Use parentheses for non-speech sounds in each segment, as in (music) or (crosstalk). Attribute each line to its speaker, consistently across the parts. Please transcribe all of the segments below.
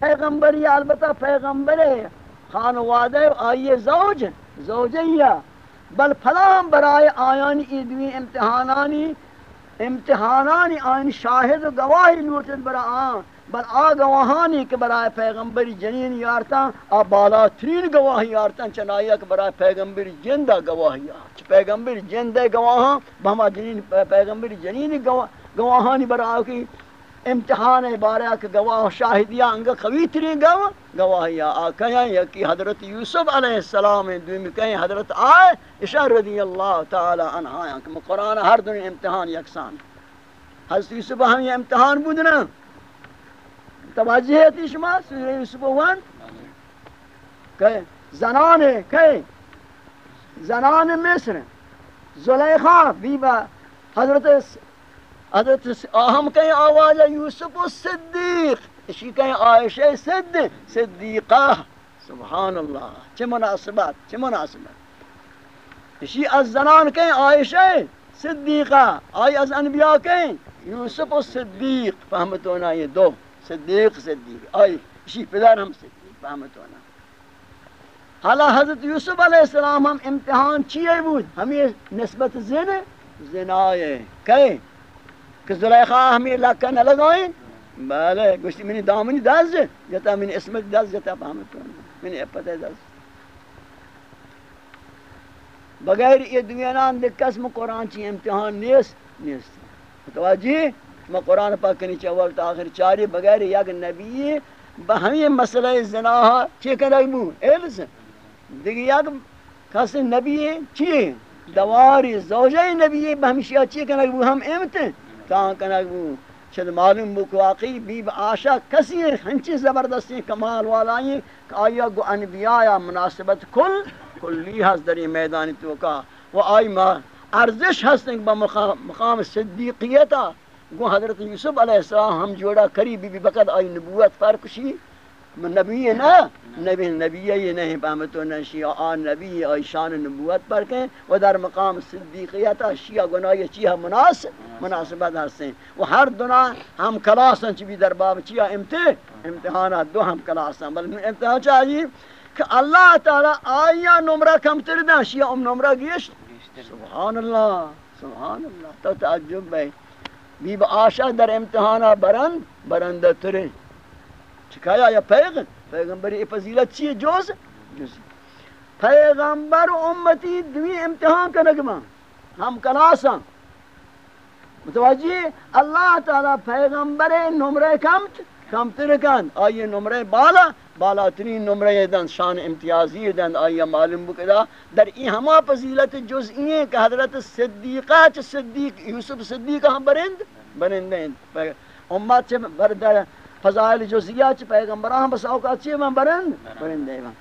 Speaker 1: پیغمبری البتہ پیغمبر خانواده آئیے زوج، زوجیہ۔ بل فلام برائے آیانی ایدوی امتحانانی امتحانانی آئین شاہد و گواہی لوٹت برا آن۔ بل آ گواہانی کہ برائے پیغمبری جنین یارتا آ بالا ترین گواہی یارتا چنائیہ کہ برائے پیغمبری جندہ گواہی یارتا پیغمبری جندہ گواہاں بہما جنین، پیغمبری جنین گواہانی برائے کی امتحان بارہ کہ گواہ شاہدیہ انگا خوی ترین گواہ گواہی آکھیں یکی حضرت یوسف علیہ السلام دومی کہیں حضرت آئے اشار رضی اللہ تعالی عنہ آیا کہ قرآن ہر دن امتحان یکسان۔ حضرت یوسف ہم یہ امتحان بودنا۔ توجہ ہے شما سورہ یوسف وان کہ زنان کہ زنان مصر۔ زلیخا بیبا حضرت حضرت ہم کہیں آواز یوسف الصدیق اسی کہیں عائشہ صد صدیقہ. سبحان اللہ. چھ مناسبات چھ مناسبات اسی از زنان عائشہ صدیقہ. آئی از انبیاء کہیں یوسف الصدیق فہمت ہونا یہ دو. صدیق صدیق. آئی اسی پدر ہم صدیق. فہمت ہونا. حضرت یوسف علیہ السلام ہم امتحان چیئے بود؟ ہمیں نسبت زن زنائے. کہیں کہ زلیخا ہمیں لکہ نہ لگائیں بلے گوشتی منی دامنی دز جتا منی اسمت دز جتا پاہمت کرنا منی اپتہ دز بغیر یہ دنیانان دے قسم قرآن چی امتحان نیست؟ نیست. متوجہ میں قرآن پاک کنی چاول تا آخر چاری، بغیر یک نبی بہمی مسئلہ زناہا چی کنک بو ایلس دیکھ یک کس نبی چی؟ دواری زوجہ نبی بہمشیہ چی کنک بو ہم امتن تاں کنک بو چل معلوم بو واقعی بی آشا کسی ہنچی زبردستی کمال والائیں کہ آیا گو انبیاء یا مناسبت کل کلی ہست در یہ میدانی تو کا۔ وہ آئی ما ارزش ہستن با مقام صدیقیتا۔ گو حضرت یوسف علیہ السلام ہم جوڑا کری بی بی بقد آئی نبوت فرکشی۔ نبی نا؟ نبی نبی یہ نہیں پہمتو نشی آن نبی آئی شان نبوت پر کہیں و در مقام صدیقیتا شیعہ گناہی چیہا مناسب مناسبت ہستیں و ہر دنا ہم کلاسن چی بھی در باب چیہا امتح امتحانات دو ہم کلاسن بل امتحان چاہیے کہ اللہ تعالی آیا نمرہ کم تر دا شیعہ ام نمرہ گیشت۔ سبحان اللہ سبحان اللہ۔ تو تعجب بھائی بیب آشا در امتحانہ برند برندہ ترے۔ چکایا یا پیغم پیغمبری فضیلت چیئے جوز جوزی پیغمبر امتی دوی امتحان کا نگمہ ہم کلاسا متوجہ اللہ تعالی پیغمبر نمرے کمت کم ترکن آئیے نمرے بالا بالا ترین دن شان امتیازی دن آئیے معلوم بکدا در ای ہما فضیلت جزئی ہیں کہ حضرت صدیقہ چھ صدیق یوسف صدیقہ ہم برند برند ہیں امت چھ بردر فضائل جزئیہ چ پیغمبران بس اوقات چی من برند؟ برندے من.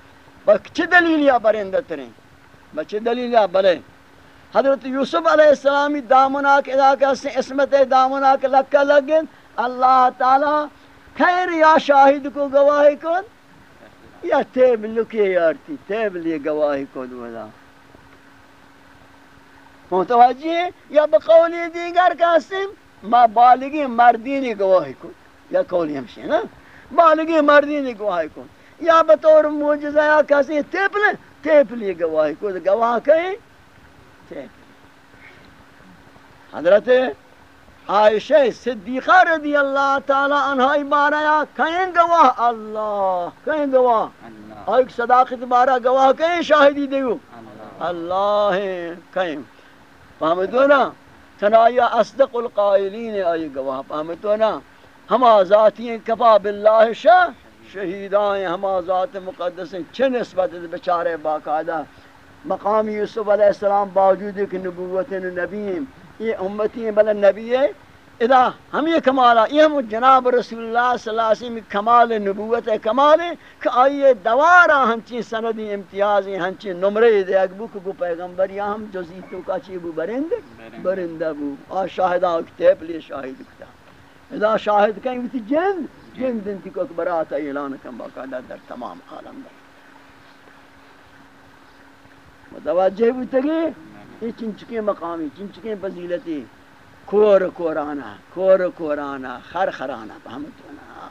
Speaker 1: بس چه دلیل یا برنده ترین؟ بس چه دلیل یا بلے حضرت یوسف علیہ السلامی دامنا کے علاقہ سے اسمت دامنا کے لکہ لگن، اللہ تعالی خیر یا شاہد کو گواہی کن؟ یا تیب لکے یارتی، تیب لی گواہی کن ودا متوجہ یا بقولی دیگر کاسم، ما بالگی مردینی گواہی کن. یا قولی ہمشی نا بالگی مردی نے گواہی کن یا بطور موجزہ یا کسی تیپ لے تیپ لے گواہی کن گواہ کہیں؟ تیپ حضرت عائشہ صدیقہ رضی اللہ تعالی عنہ بارا کہیں گواہ؟ اللہ کہیں گواہ؟ ایک صداقت بارا گواہ کہیں؟ شاہدی دیو۔ اللہ۔ کہیں۔ فہمتو نا تنایا اصدق القائلین آئی گواہ فہمتو نا ہما ذاتی ہیں کفا باللہ شاہ. شہیدان ہما ذات مقدس ہیں۔ چھ نسبت بچارے باقاعدہ؟ مقام یوسف علیہ السلام باوجود کہ نبوت نبی ہیں۔ یہ امتی ہیں بلے نبی ہے ادا ہم یہ کمالا یہ ہم جناب رسول اللہ صلی اللہ علیہ وسلم کمال نبوت کمال ہے کہ آئیے دوارا ہنچی سندی امتیازی ہنچی نمرے دے اگبو کو پیغمبر یا ہم جزیتوں کا چی بو برند برندہ بو۔ آ شاہدہ اکتیب لیے شاہد اکتیب اذا شاہد کہیں گے جن جن دن تھی کو برات اعلان کم باقاعدہ در تمام عالم در متوجہ ہوتے گے یہ چنچکے مقامی چنچکے فضیلتی۔ کور کورانا کور کورانا خر خرانا فهمتونا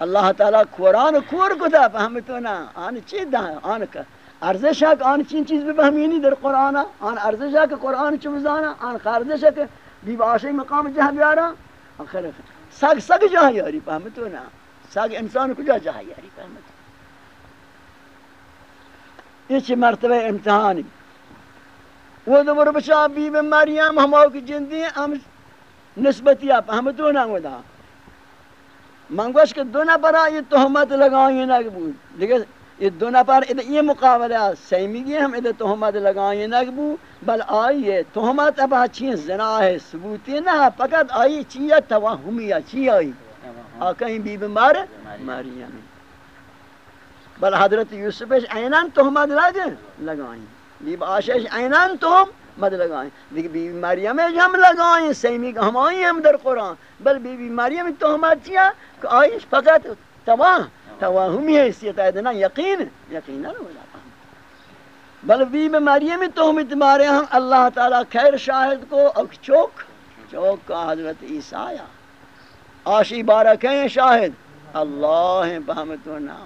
Speaker 1: اللہ تعالیٰ قرآن کور کتا فهمتو نا آن چی دا؟ آن کا ارزش ہے کہ آن چین چیز بھی فهمینی در قرآن۔ آن ارزش ہے کہ قرآن چو بزانا، آن خارزش ہے کہ بی باشی مقام جہاں بیارا، آخر سگ سگ جہاں یاری فهمتو نا؟ سگ انسان کجا جہاں یاری فهمتو یہ چی مرتبہ امتحانی وہ دور بچا، بی بی مریم ہماؤ کی جندی ہم نسبتی آپ فهمتو نا وہ دا؟ منگوش کہ دو نفر یہ تہمت لگائیں، نہ بود دیکھیں یہ دو نفر یہ مقابلہ سیمیگی ہم ادھر تہمت لگائیں نہ بل آئیے تہمت اب اچھی زنا ہے، ثبوتی نہ، فقط آئی چیئے توہمیہ چی آئی۔ آکہیں بی بیمار مریم بل حضرت یوسف اینان تہمت لگ، لگائیں۔ بی آشش اینان تہم مد لگائیں۔ دیکھ، بی بی مریم ہم لگائیں، سیمی ہم آئیں ہم در قرآن۔ بل بی بی مریم تہمت چیا کہ آئیش فقط تواہ تواہمی حیثیت ہے دینا یقین یقین نہ ہو جاتا بل بی بی مریم تہمت مارے ہم اللہ تعالی خیر شاہد کو اک چوک چوک کا حضرت عیسیٰ آیا آشی بارکیں شاہد۔ اللہ فہمتنا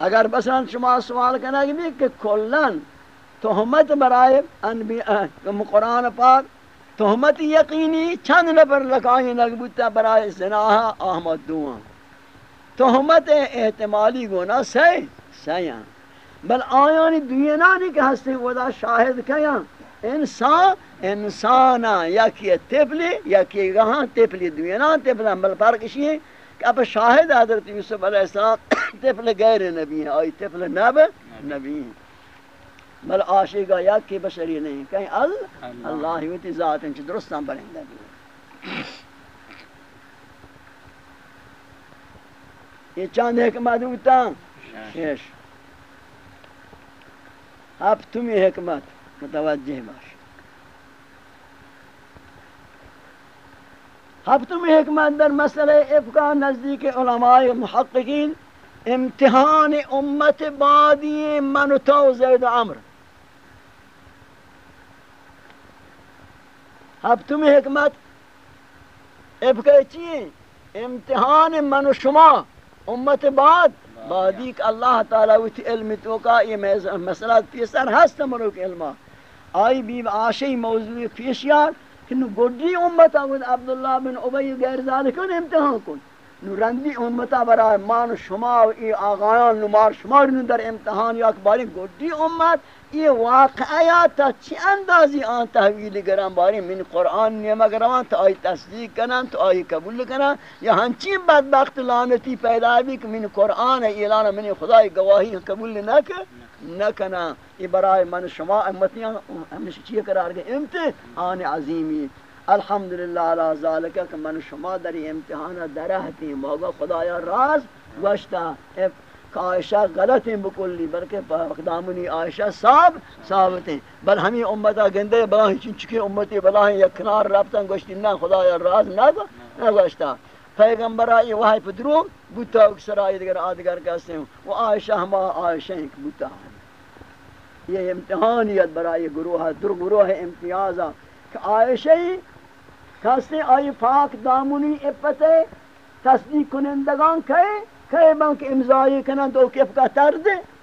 Speaker 1: اگر مثلا شما سوال کرنا کہ کہ کلن تہمت برائے انبیاء قرآن پاک تہمت یقینی چند نفر لکائیں نگبوتا برائے زناہا احمد دوان تہمت احتمالی گونا سی سیاں بل آیانی دوینانی کہ ہستے ودا شاہد کیا انسان، انسانا یکی تفلی یکی گہاں تفلی دوینان تفلی بل فرق اسی ہے کہ اب شاہد حضرت یوسف علیہ السلام طفل غیر نبی ہیں، آئی طفل نب نبی ہیں۔ بل عاشقہ یا کی بشری نہیں کہیں ال اللہ۔ ویتی ذات انچہ درستان بنیں گے۔ یہ چاند حکمت ہوتا۔ شش۔ تمہیں حکمت متوجہ باش۔ ہفتم حکمت در مسئلہ افقہ نزدیک علماء محققین امتحان امت بعدی من و تو زید عمر۔ ہفتم حکمت افقہ چیئے امتحان من و شما، امت بعد۔ بعدی کہ اللہ تعالیٰ ویتی علم تو کا، یہ مسئلہ پیسر ہست مروک علمہ آئی بیب آشی موضوع پیشیار کہ نو گوڑی امتا بود عبداللہ بن عبی غیر ذالکن امتحان کن۔ نو رندی امتا برای مان شما و ای آغایان نو مار شما رو در امتحان یا اکباری گوڑی امت۔ ای واقعیات چی اندازی آن تحویل گرم باری من قرآن نیم اگران تا آئی تصدیق کنن تا آئی قبول کنن یا ہنچین بدبخت لانتی پیدا بھی کہ من قرآن اعلان من خدای گواہی قبول نکن نکنا یہ برائے من شما امتیاں ہمیشہ چیئے قرار گئے؟ امتحان عظیمی. الحمدللہ علی ذالکہ کہ من شما در امتحان درہتی موگا خدایا راز وشتا گوشتا عائشہ غلط ہیں بکلی، بلکہ اقدامنی عائشہ صاحب ثابت ہیں۔ بل ہمیں امتا گندے بلا ہی چنچکی امتی بلا ہی یکنار رابطن گوشتی نا خدایا راز نہ گوشتا پیغمبر آئی، وحی پدرو، بوتا اکسر آئی دیگر آدگر کہتے ہیں۔ وہ عائشہ ہما عائشہ ہیں بوتا یہ امتحانیت برای گروہ در گروہ امتیازہ کہ عائشہی کسی آئی فاک دامونی اپتے تصدیق کنندگان کہے۔ کہے بانک امضائی کنن تو کف کا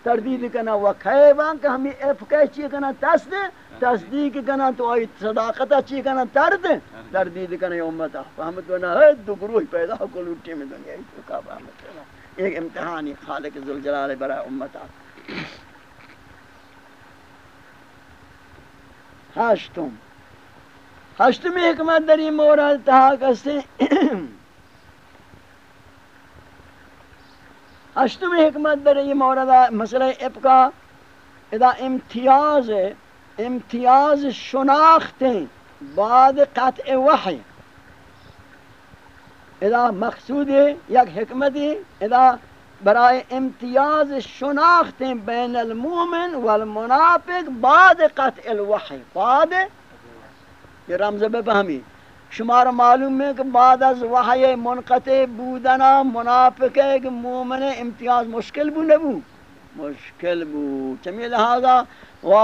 Speaker 1: تردید کنن و کہے بانک ہمیں افکے چی کنن؟ تصدیق تصدیق کنن تو آئی صداقتہ چی کنن؟ ترد تردید کنن امتا فہمت کنن ہے دو گروہ پیدا کل اٹھے میں دنیا. کا فہمت کنن ایک امتحانی خالق ذوالجلال برای امتا ہشتم ہشتم حکمت در یہ مورد تہا کستے (clears throat) ہشتم حکمت در یہ مورد مسئلہ ابقا ادا امتیاز امتیاز شناختیں بعد قطع وحی۔ ادا مقصود یک حکمت ادا برای امتیاز شناخت بین المومن والمنافق بعد قطع الوحی، بعد یہ رمز بفہمی شمار معلوم ہے کہ بعد از وحی منقطع بودنا منافق ایک مومن امتیاز مشکل بو نبو مشکل بو چمی لہذا و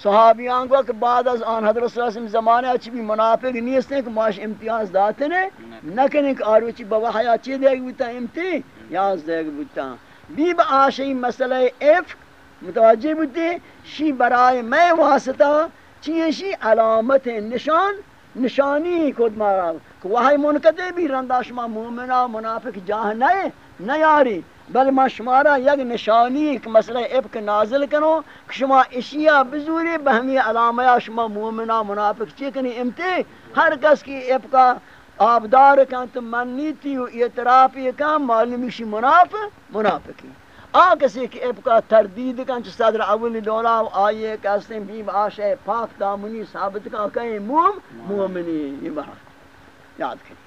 Speaker 1: صحابیان کو کہ بعد از آن حضرت صلی اللہ علیہ وسلم زمانے اچھی بھی منافق نیست ہیں کہ ماش امتیاز داتے نے نہ کہیں کہ آروچی بوحیا چی دے گی بتا امتیاز دے گی بتا بی با آشی مسئلہ افق متوجہ بودی، شی برائے میں واسطہ چیئے شی علامت نشان نشانی کود مارا۔ کہ وہی منکتے بھی رندہ شما مومنہ، منافق جاہ نئے نیاری بل ما شمارا یک نشانی، ایک مسئلہ ابک نازل کرو کہ شما اشیاء بزوری بہمی علامہ شما مومنہ، منافق چکنی امتی؟ ہر کس کی ابکا آبدار کن تو منیتی و اعترافی کن، معلومی شی منافق منافقی۔ آ کسی کی ابکا تردید کن چھ صدر اولی دولا و آئیے کسی بیم آشے پاک دامنی ثابت کن کہیں موم، مومنی یہ بات یاد کریں۔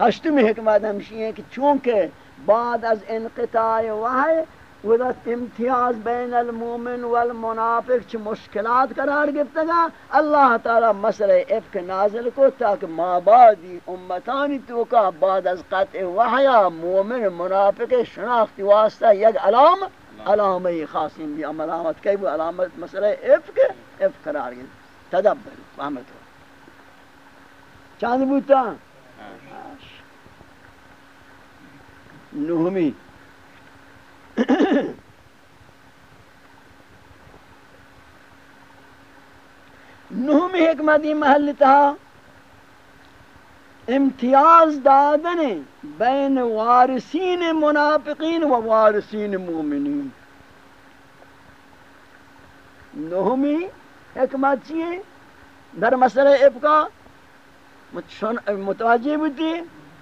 Speaker 1: ہشتمی حکمت ہمشی ہے کہ چونکہ بعد از انقطاع وحی ودت امتیاز بین المومن والمنافق چھ مشکلات قرار گفتا گا اللہ تعالی مسئلہ افک نازل کو تاکہ ما بعدی امتانی تو کا بعد از قطع وحیا مومن منافق شناختی واسطہ یک علام علامہ خاصیم بھی علامت کئی وہ علامت مسئلہ افک افک قرار گفتا تدبر فهمت چاند بوتا؟ نہمی (coughs) نہمی حکمتی محل تھا امتیاز دادن بین وارثین منافقین و وارثین مومنین. نہمی حکمت چیئے در مسئلہ ابقا متوجہ بودی؟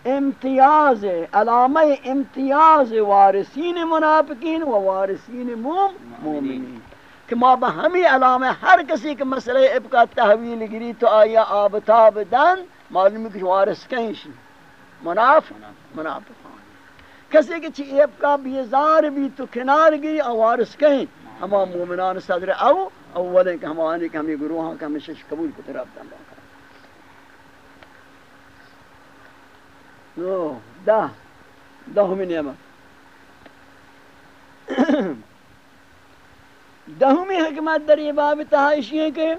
Speaker 1: امتیاز علامہ امتیاز وارثین منافقین و وارثین موم مومنین. کہ ما بہمی علامہ ہر کسی کے مسئلہ ابقا تحویل گری تو آیا آبتاب دن معلومی کہ وارث کہیں شی؟ مناف منافق کسی کے چی ابقا بیزار بھی تو کنار گری اور وارث کہیں؟ ہما مومنان صدر او، اولیں کہ ہما آنے کہ ہمیں گروہاں کہ ہمیں شش قبول کو طرف دن نو ده دهمی نعمت دہمی حکمت در یہ باب تحائشی ہے کہ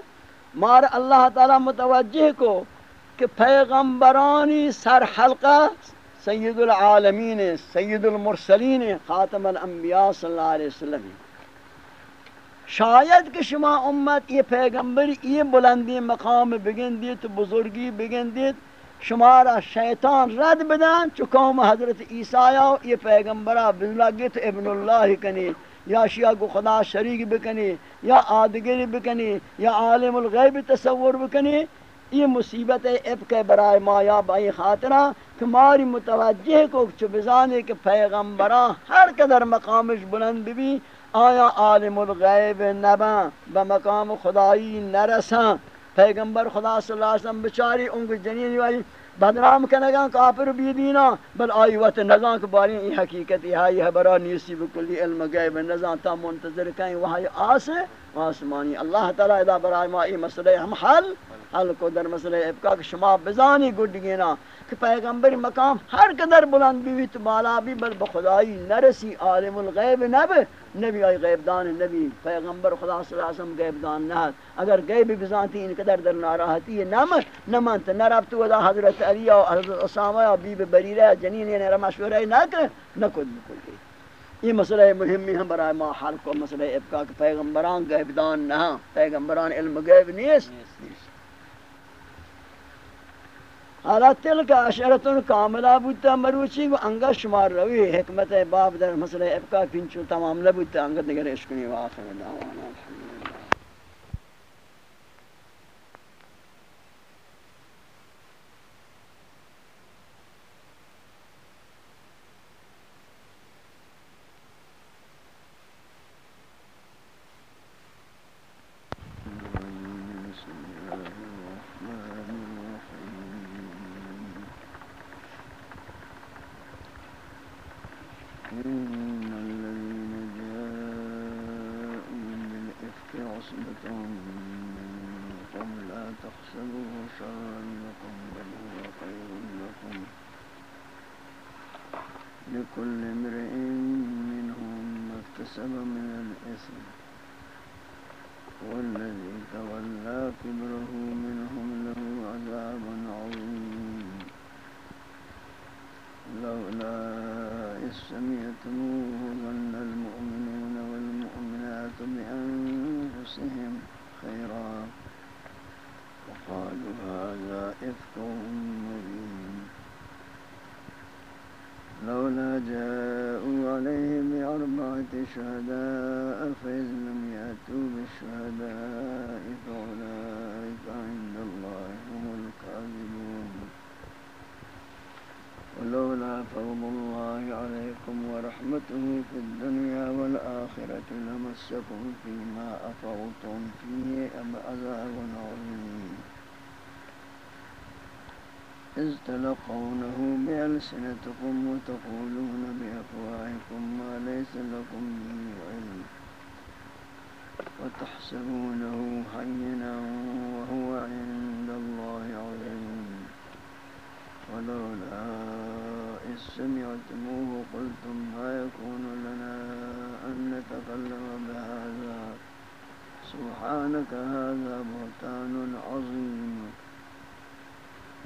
Speaker 1: مار اللہ تعالی متوجہ کو کہ پیغمبرانی سر حلقہ سید العالمین سید المرسلین خاتم الانبیاء صلی اللہ علیہ وسلم شاید کہ شما امت یہ پیغمبر یہ بلندی مقام بگن دیت بزرگی بگن دیت شمارا شیطان رد بدن، چو قوم حضرت عیسیٰ و یہ پیغمبرہ بلگت ابن اللہ کنی، یا شیعہ کو خدا شریک بکنی، یا آدگری بکنی، یا عالم الغیب تصور بکنی، یہ مصیبت اب کے برائے ما یا بائی خاطرہ تمہاری متوجہ کو چو بزانے کہ پیغمبرہ ہر قدر مقامش بلند بھی، آیا عالم الغیب نبا بمقام خدایی نرساں۔ پیغمبر خدا صلی اللہ علیہ وسلم بچاری ان کو جنین والی بدنام کنگا کافر بی دینا بل آئی وقت نزان کے بارے یہ حقیقت یہ ہے برا نیسی بکلی علم غیب نزان تا منتظر کہیں، وہاں آس آسمانی اللہ تعالی ادا برای ما ای مسئلہ ہم حل حل کو در مسئلہ ابقا کہ شما بزانی گڈ گینا کہ پیغمبر مقام ہر قدر بلند بھی تو بالا بھی، بل بخدائی نرسی عالم الغیب نب، نبی آئی غیب دان نبی، پیغمبر خدا صلی اللہ علیہ وسلم غیب دان نہت اگر غیب بزانتی ان قدر در ناراحتی نم نمانت نرفت ودا حضرت علی و حضرت اسامہ و بیب بریرہ جنین یعنی رمشورہ نہ کر نکد بکل یہ مسئلہ مهمی ہم برای ما حل کو، مسئلہ ابقا کہ پیغمبران غیب دان نہ، پیغمبران علم غیب نیست۔ نیست حالا تلک اشرتون کاملہ بودتا مروچی و انگا شمار روی حکمت باب در مسئلہ ابقا کنچو تمام لبودتا، انگا دگر اشکنی و آخر دعوانا. الحمد بأربعة شهداء فإذ لم يأتوا بالشهداء فأولئك عند الله هم الكاذبون. ولولا فضل الله عليكم ورحمته في الدنيا والآخرة لمسكم فيما أفوتم فيه أم عذاب عظيم إذ تلقونه بألسنتكم وتقولون بأفواهكم ما ليس لكم به علم وتحسبونه حينا وهو عند الله عظيم ولولا إذ سمعتموه قلتم ما يكون لنا أن نتكلم بهذا سبحانك هذا بهتان عظيم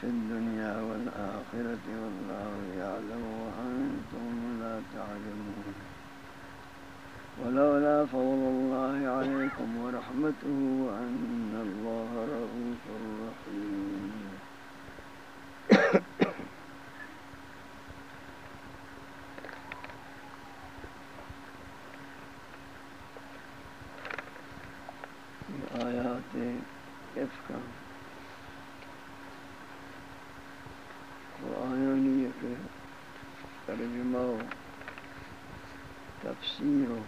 Speaker 1: في الدنيا والآخرة والله يعلم وأنتم لا تعلمون. ولولا فضل الله عليكم ورحمته وأن الله رؤوف رحيم. (coughs) آيات ترجمہ و تفسیر و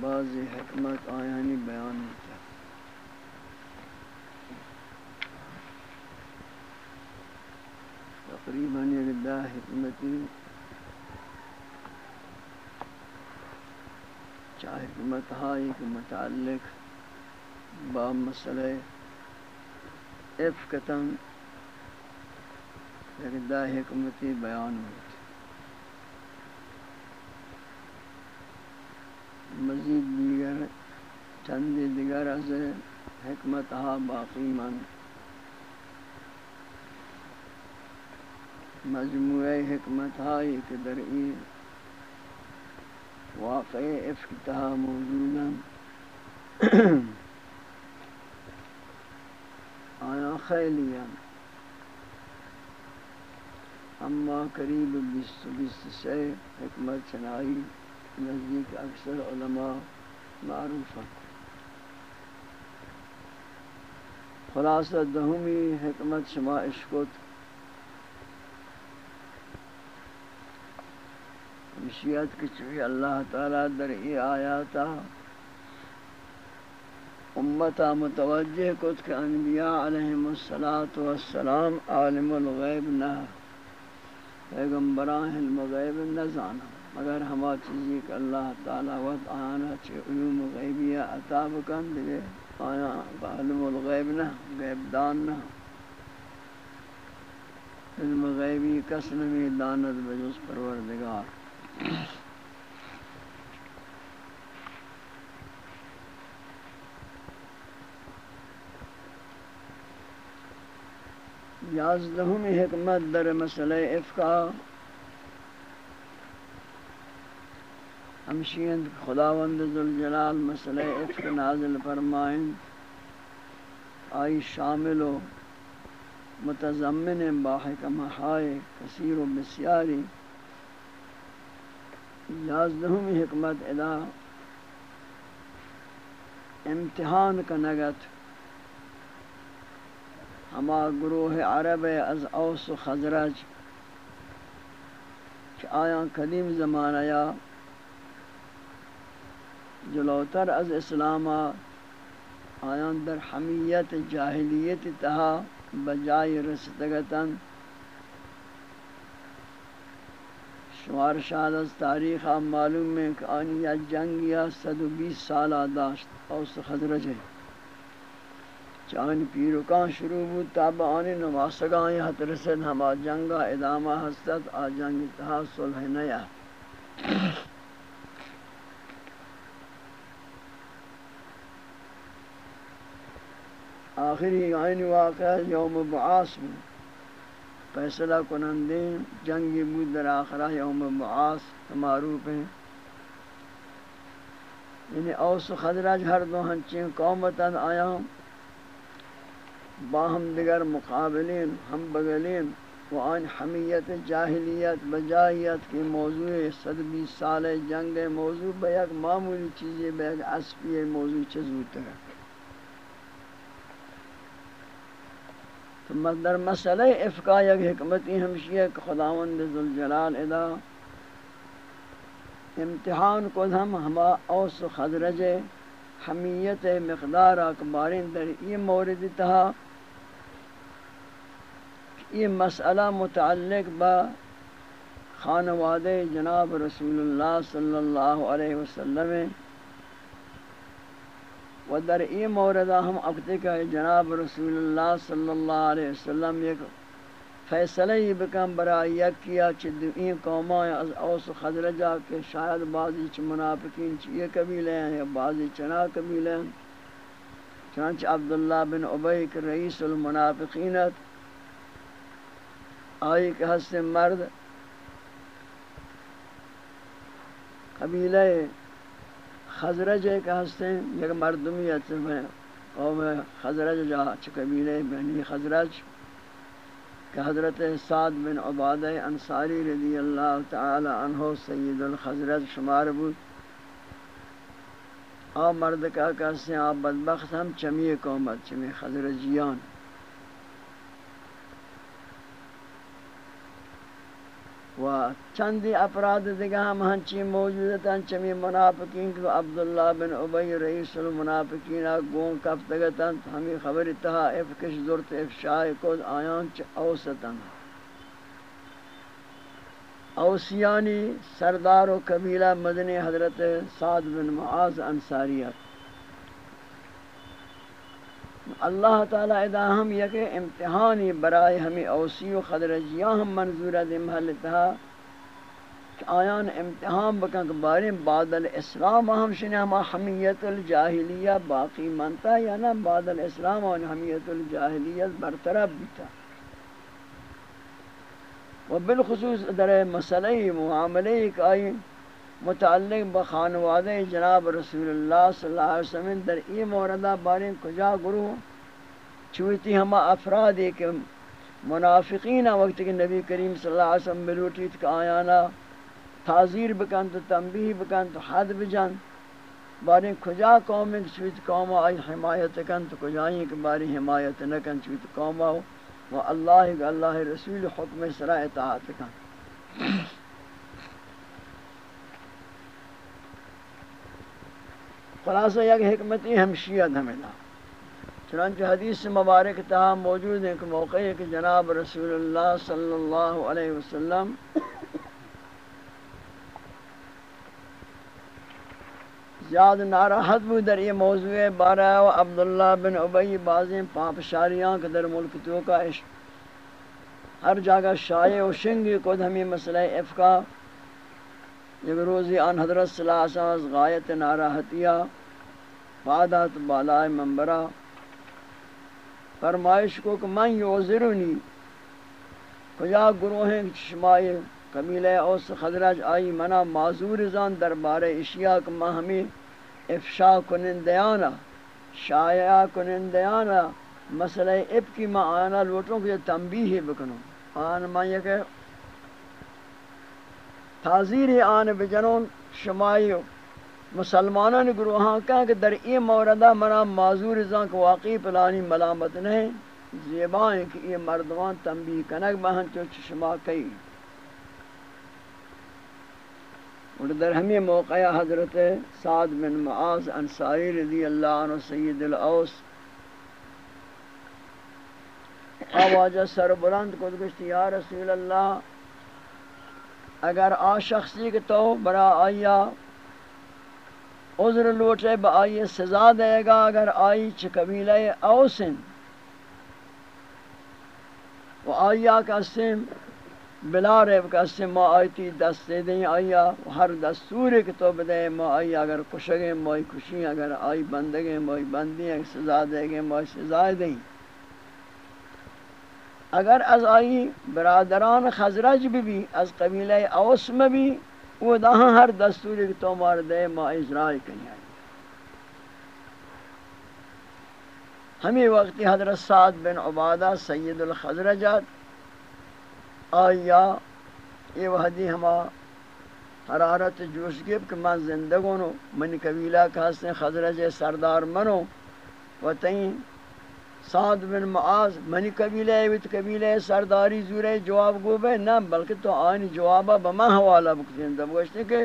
Speaker 1: بعض حکمت آیانی بیان کیا تقریباً یہ دا حکمتی چاہ حکمت ہائی کے متعلق با مسئلہ افکتن لیکن دا حکمتی بیان ہوتی مزید دیگر چند دیگر از حکمت ہا باقی من مجموعہ حکمت ہائی کہ در ای واقع افتتاح موجودا (clears throat) آیا خیلیاں اما قریب بیست بیست سے حکمت چنائی نزدیک اکثر علماء معروف ہیں۔ خلاصہ دہمی حکمت شما اشکت مشیت کی چوئی اللہ تعالیٰ در ای آیاتا امتا متوجہ کت کہ انبیاء علیہم السلام عالم الغیب نہ پیغمبران علم غیب نہ مگر ہما چیزی کہ اللہ تعالی وقت آنا چھے علوم غیبیہ عطا بکن دیگے آنا علم الغیب نہ، غیب دان نہ۔ علم غیبی کس نمی دانت بجوز پروردگار۔ یازدہمی حکمت در مسئلہ افقا ہمشین خداوند ذوالجلال مسئلہ افق نازل فرمائیں۔ آئی شامل و متضمن باحکمہ ہائے کثیر و بسیاری۔ یازدہمی حکمت ادا۔ امتحان کا نگت۔ ہما گروہ عرب از اوس و خزرج کہ آیا قدیم زمانہ یا جلوتر از اسلام آیان در حمیت جاہلیت تہا بجائے رستگتن شمار شاد از تاریخ معلوم ہے کہ آنی یا جنگ یا صد و بیس سالہ داشت اوس خدرج ہے۔ چان پیرکان شروع بود تاب آنی نماسگان یا رسد ہما جنگا ادامہ ہستت آ جنگ تہا صلح نیا۔ آخری آئین واقعہ یوم بعاس میں فیصلہ کنندے، جنگی بود در آخرہ یوم بعاس معروف ہیں۔ یعنی اوس خدرج ہر دو ہنچیں قومتاً آیا۔ ہوں باہم دیگر مقابلین، ہم بغلین و آن حمیت جاہلیت، بجاہیت کی موضوع صد بیس سال جنگ موضوع بیک معمولی چیزیں بیک عصبی موضوع چیزوتا ہے۔ تو در مسئلہ افقا یک حکمتی ہمشی ہے کہ خداوند ذوالجلال ادا امتحان کو ہم ہما اوس خدرج حمیت مقدار اکبارین در یہ مورد تہا یہ مسئلہ متعلق با خانواد جناب رسول اللہ صلی اللہ علیہ وسلم و در این مورد ہم اکتے کہ جناب رسول اللہ صلی اللہ علیہ وسلم ایک فیصلہ یہ بکن برای یک کیا چھ این قومان از اوس خدرجا کہ شاید بعضی چھ منافقین چھ یہ قبیلے ہیں یا بعضی چنا قبیلے ہیں۔ چنانچہ عبداللہ بن عبی کے رئیس المنافقینت آئی کہ حسن مرد قبیلہ خزرج ایک ہستے یک مردمیت میں قوم خزرج جا چکبیلے بنی خزرج کہ حضرت سعد بن عبادہ انصاری رضی اللہ تعالی عنہ سید الخزرج شمار بود۔ آ مرد کا کہتے ہیں آپ بدبخت ہم چمی قومت چمی خزرجیان و چندی افراد دیگه هم هنچی موجودتن چمی منافقین که عبدالله بن عبی رئیس المنافقین گون کفتگتن ہمی خبر اتحا افکش زرت افشای کد آیان چ اوستن. اوسیانی سردار و قبیلہ مدنی حضرت سعد بن معاذ انصاریت. اللہ تعالی ادا ہم یک امتحانی برائے ہمیں اوسی و خدرجیاں ہم منظورہ دے محل تھا، کہ آیان امتحان بکن کہ بارے بعد الاسلام ہم شنہ ہم حمیت الجاہلیہ باقی منتا، یا نا بعد الاسلام ہم حمیت الجاہلیت برطرف بیتا۔ و بالخصوص در مسئلہ معاملے ایک آئی متعلق بخانواد جناب رسول اللہ صلی اللہ علیہ وسلم در ای موردہ بارے کجا گرو چویتی ہما افراد ایک منافقین وقت کہ نبی کریم صلی اللہ علیہ وسلم بلوٹیت کا آیانا، تعذیر بکن تو تنبیہ بکن تو حد بجن، بارے کجا قوم ایک چویت قوم آئی حمایت کن تو کجائیں کہ بارے حمایت نہ کن چویت قوم آؤ و اللہ اللہ رسول حکم سرا اطاعت کن۔ خلاصہ یک حکمتی ہمشیت ہمیں دا چنانچہ حدیث مبارک تہا موجود ہے کہ موقع ہے کہ جناب رسول اللہ صلی اللہ علیہ وسلم زیاد ناراحت بھی در یہ موضوع بارہ و عبداللہ بن عبی بازیں پاپ شاریاں کے در ملک تو کا ہر جگہ شائع و شنگی کو ہمیں مسئلہ افقہ یک روزی آن حضرت صلی اللہ علیہ وسلم غایت ناراحتیہ بعدات بالائے منبرہ، فرمائش کو کہ من یوزرنی کجا گروہیں شمائی قبیلہ اوس خدرج آئی منا معذور زان دربار اشیاء کہ ہمیں افشا کنندیانا شایعہ کنندیانا، مسئلہ اب کی میں آنا لوٹوں کو یہ تنبیہ بکنوں۔ آن میں یہ کہ تازیر آن بجنون شمائی مسلمانان گروہاں کہا کہ در این موردہ منا معذور زان کو واقعی پلانی ملامت نہیں زیبائیں کہ یہ مردمان تنبیہ کنک بہن چو چشما کئی۔ اور در ہمیں موقع حضرت سعد بن معاذ انصاری رضی اللہ عنہ سید الاوس آواجہ سر بلند کو گشت یا رسول اللہ اگر آ شخصی کے تو برا آیا عذر لوٹے با آئی سزا دے گا اگر آئی چھ قبیلہ اوسن۔ و آیا کا سم، بلا ریب کا سم، ما آیتی دست دے دیں آیا ہر دستور کے تو بدے ما آئی اگر کشگے مائی کشی اگر آئی بندگے مائی بندی اگر سزا دے گے مائی سزا دیں۔ اگر از آئی برادران خزرج بھی بھی از قبیلہ اوس میں بھی وہ دہاں ہر دستور کی تو مار دے ما ازرائی کنی آئی۔ ہمیں وقتی حضرت سعد بن عبادہ سید الخزرجات آیا یہ وحدی ہما حرارت جوش گب کہ من زندگونو، من قبیلہ کہاستے خزرج سردار منو، و تین سعد بن معاذ، منی قبیلہ ایویت قبیلہ سرداری زورے جواب گو بے نا بلکہ تو آنی جوابا بما حوالہ بکتین۔ دب گوشتے کہ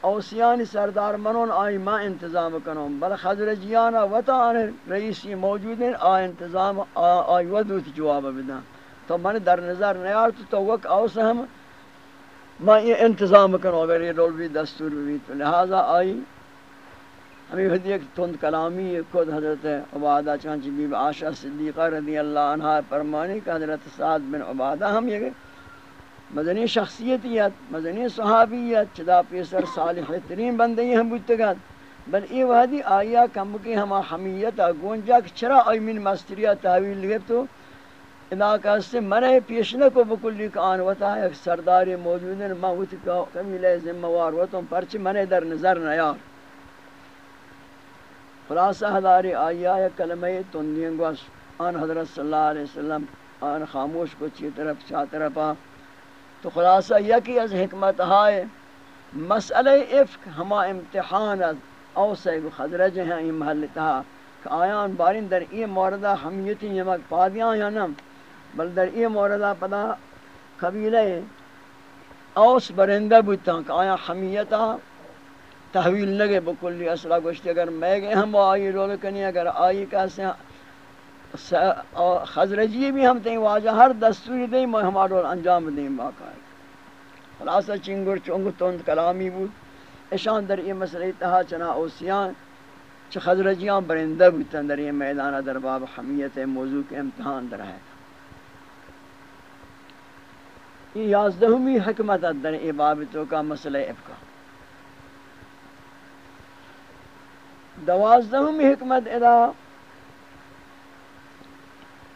Speaker 1: اوسیانی سردار منون، آئی ما انتظام کنوں بل خضرجیانا وطا آنے رئیسی موجود ہیں، آ انتظام آئی ودوت جواب بدن۔ تو من در نظر نیار تو تو وقت اوس ہم ما یہ انتظام کنوں اگر یہ رول بھی دستور بھی تو، لہذا آئی ہمیں حدی ایک تند کلامی خود حضرت عبادہ چانچی بی عاشہ صدیقہ رضی اللہ عنہ فرمانی کہ حضرت سعد بن عبادہ ہم یہ مدنی شخصیتیت، مدنی صحابیت، چدا پیسر صالح ترین بندی ہم بودتگاد بل ای وحدی آیا کم کی ہما حمیت گونجا کہ چرا آئی من مستریہ تحویل لگے تو علاقہ سے منہ پیشنہ کو بکلی کا آن وطا، ایک سرداری موجود ہے میں کمیلہ ذمہ وار وطا پرچی منہ در نظر نیار۔ خلاصہ ہداری آیا یا کلمہ تندین گوش آن حضرت صلی اللہ علیہ وسلم، آن خاموش کو چی طرف، چا طرف آ۔ تو خلاصہ یکی از حکمت ہائے، مسئلہ افق ہما امتحان از۔ اوسے خدرج ہیں یہ محل تہا۔ کہ آیان بارین در ای موردہ حمیتی یمک پادیاں یا نم۔ بل در ای موردہ پدا قبیلہ اوس برندہ بودتا کہ آیا حمیتا تحویل لگے بکلی اصلا گوشتی، اگر میں گئے ہم آئی رول کنی، اگر آئی کہتے ہیں خزرجی بھی ہم تین واجہ، ہر دستوری دیں میں ہمارا رول انجام دیں باقاعد خلاصہ چنگر چنگ تند کلامی بود۔ اشان در یہ مسئلہ تہا چنا اوسیان، چھ خزرجیاں برندہ بودتا در یہ میدانہ در باب حمیت موضوع کے امتحان در ہے۔ یہ یازدہمی حکمت در یہ بابتوں کا مسئلہ افقہ دوازدہم حکمت ادا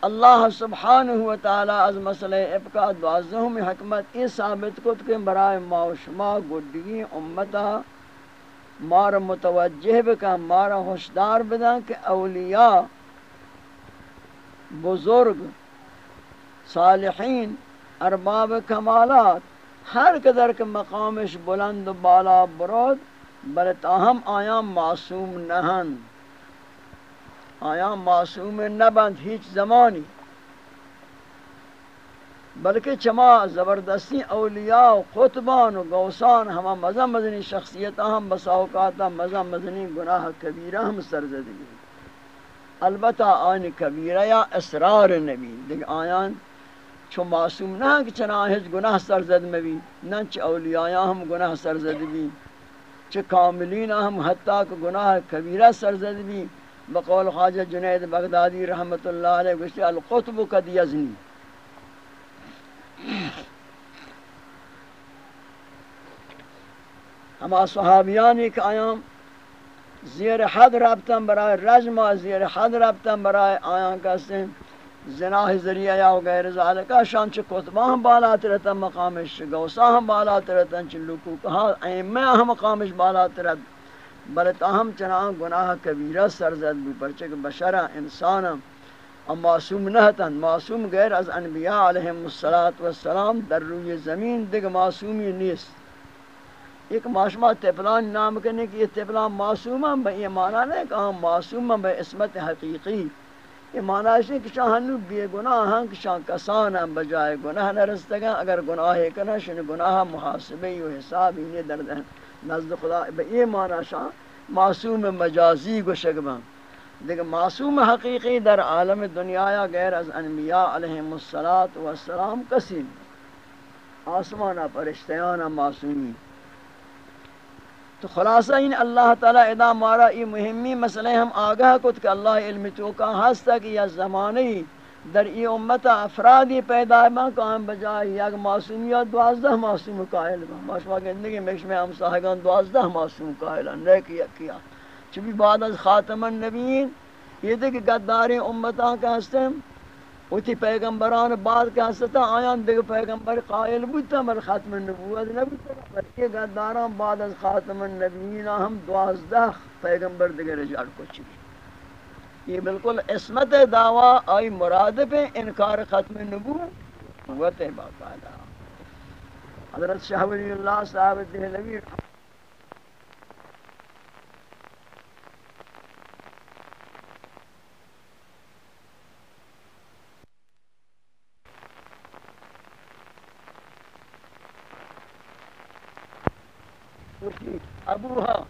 Speaker 1: اللہ سبحانہ و تعالی از مسئلہ ابکا دوازدہم حکمت یہ ثابت کت کہ برائے ما و شما گڈگی امتا مار متوجہ بکا مارا ہوشدار بدا کہ اولیاء بزرگ صالحین، ارباب کمالات، ہر قدر کے مقامش بلند و بالا برود بل تاہم آیا معصوم نہن۔ آیا معصوم نبند ہیچ زمانی۔ بلکہ چما زبردستی اولیاء و خطبان و گوسان ہما مزہ مزنی شخصیت ہم بساوکاتا مزہ مزنی گناہ کبیرہ ہم سرزدگی البتہ آن کبیرہ یا اسرار نبی۔ دیکھ آیان چو معصوم نہ کہ چنا ہج گناہ سرزد میں بھی نہ چ اولیاء ہم گناہ سرزد بھی چھ کاملین ہم حتیٰ کہ گناہ کبیرہ سرزد بھی بقول خواجہ جنید بغدادی رحمت اللہ علیہ گوشتی القطب قد یزنی ہما صحابیان ایک آیام زیر حد رابطن برای رجمہ زیر حد رابطن برای آیان کہتے ہیں زناہ ذریعہ یا غیر ذالکہ شان چھ کتبہ ہم بالات رہتا مقامش گوسا ہم بالات رہتا چھ لکو کہا ایمہ ہم مقامش بالات رہتا۔ بلتا ہم چنان گناہ کبیرہ سرزد بھی پرچک بشرہ انسانا ام معصوم نہتن۔ معصوم غیر از انبیاء علیہم السلام در روی زمین دیکھ معصومی نیست۔ ایک معشمہ تپلان نام کرنے کی یہ تپلان معصوم ہم بے یہ معنی نہیں کہ ہم معصوم ہم بے اسمت حقیقی۔ یہ معنی ہے کہ شاہ ہنو بے گناہ ہاں کہ شاہ کسان ہم بجائے گناہ نرستگا اگر گناہ کنا شن گناہ محاسبی و حساب ہی درد نزد خدا یہ معنی شاہ، معصوم مجازی گو شگبان دیکھ معصوم حقیقی در عالم دنیا یا غیر از انبیاء علیہم السلام والسلام کسی آسمانہ پرشتیانہ معصومی۔ تو خلاصہ ان اللہ تعالی ادا مارا یہ مہمی مسئلہ ہم آگاہ کت کہ اللہ علم تو کا ہستا کہ یہ زمانی در ای امت افرادی پیدا ہے کہ ہم بجائے یک معصومیت دوازدہ معصوم قائل با ماشما گندگی مکش میں ہم صاحبان دوازدہ معصوم قائل ہیں نیک کیا چبی بعد از خاتم النبیین، یہ دیکھ گداری امتاں کا ہستے ہیں اوتی پیغمبران بعد کا ہستا آیان دیکھ پیغمبر قائل بودتا مر ختم النبوت نبودتا بلکہ گداران بعد از خاتم النبیین ہم دوازدہ پیغمبر دیکھ رجال کو چکی یہ بالکل اسمت دعویٰ، آئی مراد پہ انکار ختم نبوت باقاعدہ۔ حضرت شاہ ولی اللہ صاحب دہلوی ابوها۔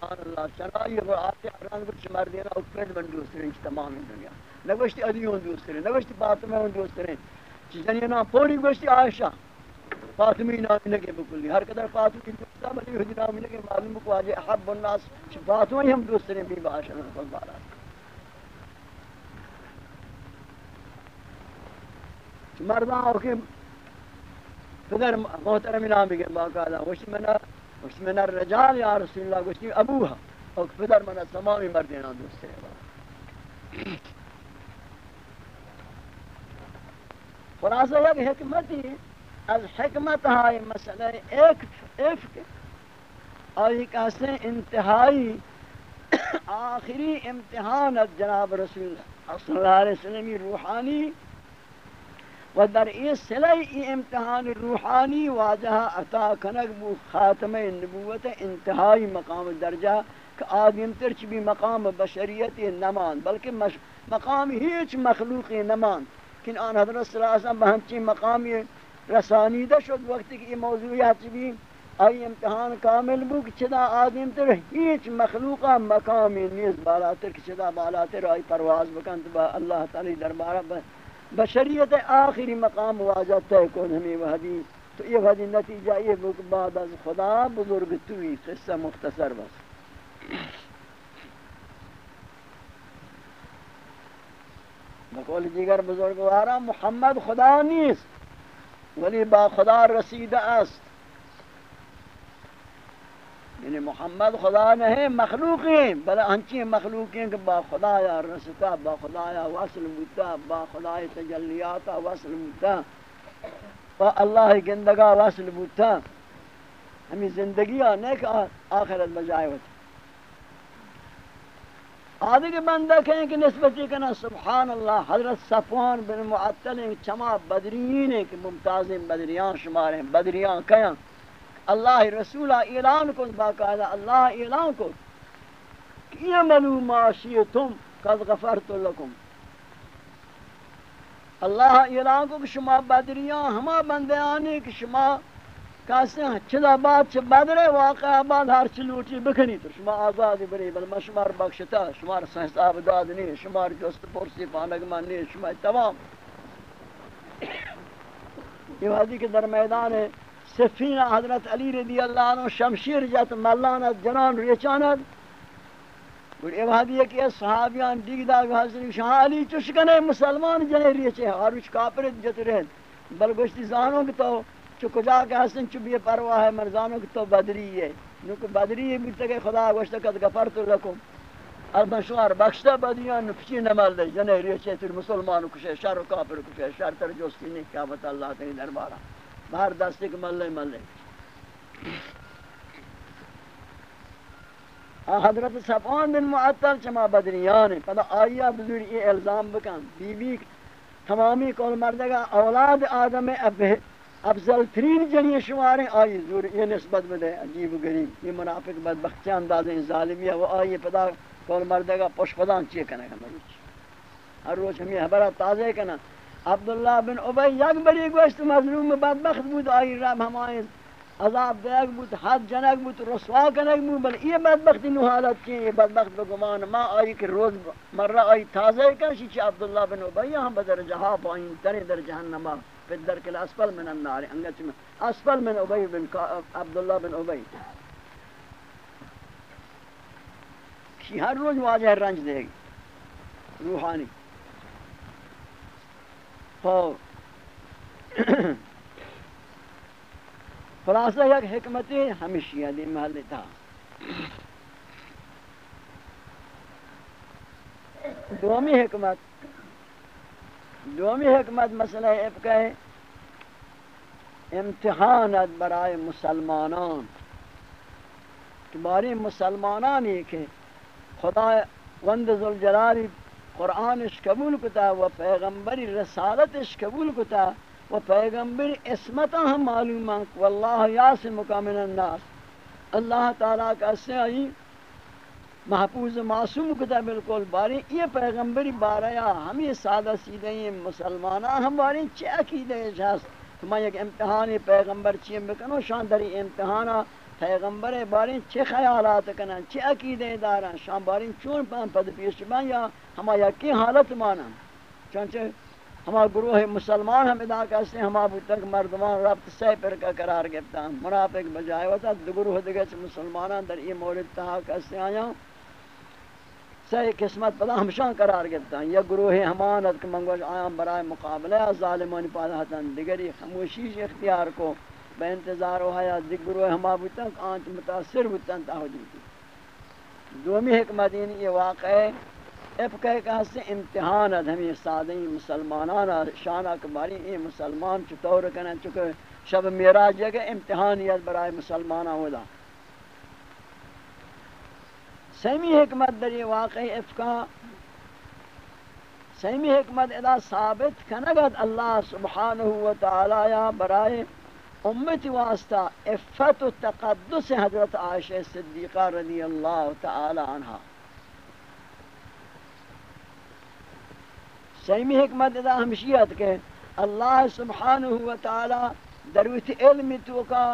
Speaker 1: سبحان اللہ چنائی و آتے اران کو شمار دینا او من دوست رہیں تمام دنیا۔ نگوشتی علی ہون دوست رہیں نگوشتی فاطمہ ہون دوست رہیں چی جنی نا پوری گوشتی عائشہ۔ فاطمی نامی لگے بکلی۔ ہر قدر فاطمی دوستا بلی حجی نامی لگے، معلوم بکو آجے احب الناس چی فاطمہ ہی ہم دوست رہیں بی با عائشہ رضی اللہ عنہ مردان اوکے پدر محترم نام بگن باقاعدہ۔ وشتی منا وشتی منا رجال یا رسول اللہ وشتی ابوها او پدر منا تمامی مردینا دوست ہے خلاصہ یک حکمتی از حکمت ہائی مسئلہ ایک افک آئی کہتے انتہائی آخری امتحانت جناب رسول اللہ صلی اللہ علیہ وسلم روحانی و در این سلی این امتحان روحانی واجہ عطا کنگ بو خاتم نبوت انتہائی مقام درجہ کہ آدم ترچ بھی مقام بشریت نمان، بلکہ مقام ہیچ مخلوق نمان۔ کن آن حضرت صلی اللہ علیہ وسلم بہنچی مقامی رسانیدہ شد وقتی کہ یہ موضوعیات بھی آئی امتحان کامل بو کہ چدا آدم تر ہیچ مخلوقہ مقامی نیز بالاتر کہ چدا بالاتر آئی پرواز بکن تو با اللہ تعالی دربارہ بشریت آخری مقام واجہ تے کن ہمیں وحدی، تو یہ وحدی نتیجہ یہ بک بعد از خدا بزرگ توی قصہ مختصر بس۔ بقول دیگر بزرگوارا، محمد خدا نیست، ولی با خدا رسیده است۔ یعنی محمد خدا نہیں مخلوق ہیں بل انچی مخلوق ہیں کہ با خدا یا رستا، با خدا یا وصل بوتا با خدا تجلیات وصل بوتا با اللہ گندگا وصل بوتا ہمیں زندگی آنے کا آخرت بجائے ہوتا۔ آدھے کے بندہ کہیں کہ نسبتی کنا سبحان اللہ، حضرت صفوان بن معطل چما بدرین ہیں کہ ممتاز بدریان شمار ہیں بدریان کہیں۔ اللہ رسول اعلان کن، باقاعدہ اللہ اعلان کن کہ اعملوا ما شئتم قد غفرت لكم اللہ اعلان کو کہ شما بدریاں، ہما بندیانی کہ شما کہتے ہیں چلا بات چھ بدرے واقعہ بعد ہر چلوٹی بکنی تو شما آزادی بری بل ما شمار بخشتا شمار حساب داد نہیں شمار جست پرسی پانگ من نہیں شما تمام. یہ وادی کے در میدان ہے سفین حضرت علی رضی اللہ عنہ شمشیر جات ملانت جنان ریچاند اور یہ وحدی ہے کہ صحابیان دیگ داگ حضرت شاہ علی چشکنے مسلمان جنے ریچے ہیں اور اچھ کافر جت رہن۔ بلگوشتی زانوں کی تو چو کجا کے حسن چو بھی پرواہ ہے، مرزانوں کی تو بدری ہے۔ نوکہ بدری ہے بیتا کہ خدا گوشتا کہ گفرت لکم المشوار بخشتا بدیان نفچی نمال دے۔ جنے ریچے تر مسلمان کشے، شر و کافر کشے، شر تر جوستی نہیں کیا بتا اللہ تین دربارہ۔ باہر دستے کے ملے ملے حضرت صفان بن معطل چما بدریان پدا آئیہ بزرگ یہ الزام بکن۔ بی بی تمامی کول مردگا اولاد آدم افضل ترین جنی شمارے آئی زور یہ نسبت بدے، عجیب و غریب۔ یہ منافق بدبختی انداز ظالمیہ۔ وہ آئی پدا کول مردگا پش پدان چیئے کنے گا مروچ ہر روز ہمیں حبرہ تازے کنا۔ عبداللہ بن عبی یک بری گوشت مظلوم بدبخت بود آئی رب ہمائیں عذاب دیگ بود حد جنگ بود رسوا کنگ بود بل یہ بدبختی نو حالت کی یہ بدبخت بگمان ما آئی کہ روز مرہ آئی تازہ کنشی چی عبداللہ بن عبی ہم بدر جہا پائیں ترے در جہنما پھر در کل اسفل من النار. چی؟ اسفل من عبی بن عبداللہ بن عبی کی ہر روز واجہ رنج دے گی روحانی تو خلاصہ یک حکمت ہمیشہ دی محل تھا۔ دومی حکمت دومی حکمت مسئلہ افقہ ہے امتحانت برائے مسلمانان۔ کہ باری مسلمانان یہ کہ خدا وند ذوالجلالی قرآنش قبول کتا و پیغمبری رسالتش قبول کتا و پیغمبر اسمتا ہم معلوم ہیں واللہ یاسمک من الناس۔ اللہ تعالیٰ کا سے محفوظ معصوم کتا بالکل باری یہ پیغمبری باریا ہم یہ سادہ سیدھے ہیں مسلمانہ ہم باری چی عقیدہ جاس تو ایک امتحانی پیغمبر چیم بکنو شان دری امتحانا پیغمبر باری چی خیالات کنن چی عقیدہ دارن؟ شان باری چون پان پد پیش بان یا ہما یکی حالت مانا چونچہ ہما گروہ مسلمان ہم ادا کرتے ہیں ہما بودتاں مردمان ربط سی پر کا قرار گفتا ہم منافق بجائے ہوتا دو گروہ دیگے چھ مسلمانان در یہ مورد تہا کرتے آیا سی قسمت پدا ہمشان قرار گفتا ہیں یا گروہ ہمانت کہ منگوش آیا برائے مقابلہ ظالمانی پادا دیگری خموشیش اختیار کو. بے انتظار ہو یا دیگ گروہ ہما بودتاں آنچ متاثر بودتاں تاہو دیتی دومی حکمت یعنی یہ واقع ہے، اب کہے کہ سے امتحان ہے، ہمیں سادہ مسلمانان شان اکباری یہ مسلمان چطور کرنا چکے شب معراج جگہ امتحانیت برائے مسلمانہ ہودا سیمی حکمت در یہ واقعی افقا سیمی حکمت ادا ثابت کنگت اللہ سبحانہ و تعالی برائے امت واسطہ افت و تقدس حضرت عائشہ صدیقہ رضی اللہ تعالی عنہ۔ سیمی حکمت ادا ہمشیت کہ اللہ سبحانہ و تعالی دروت علم تو کا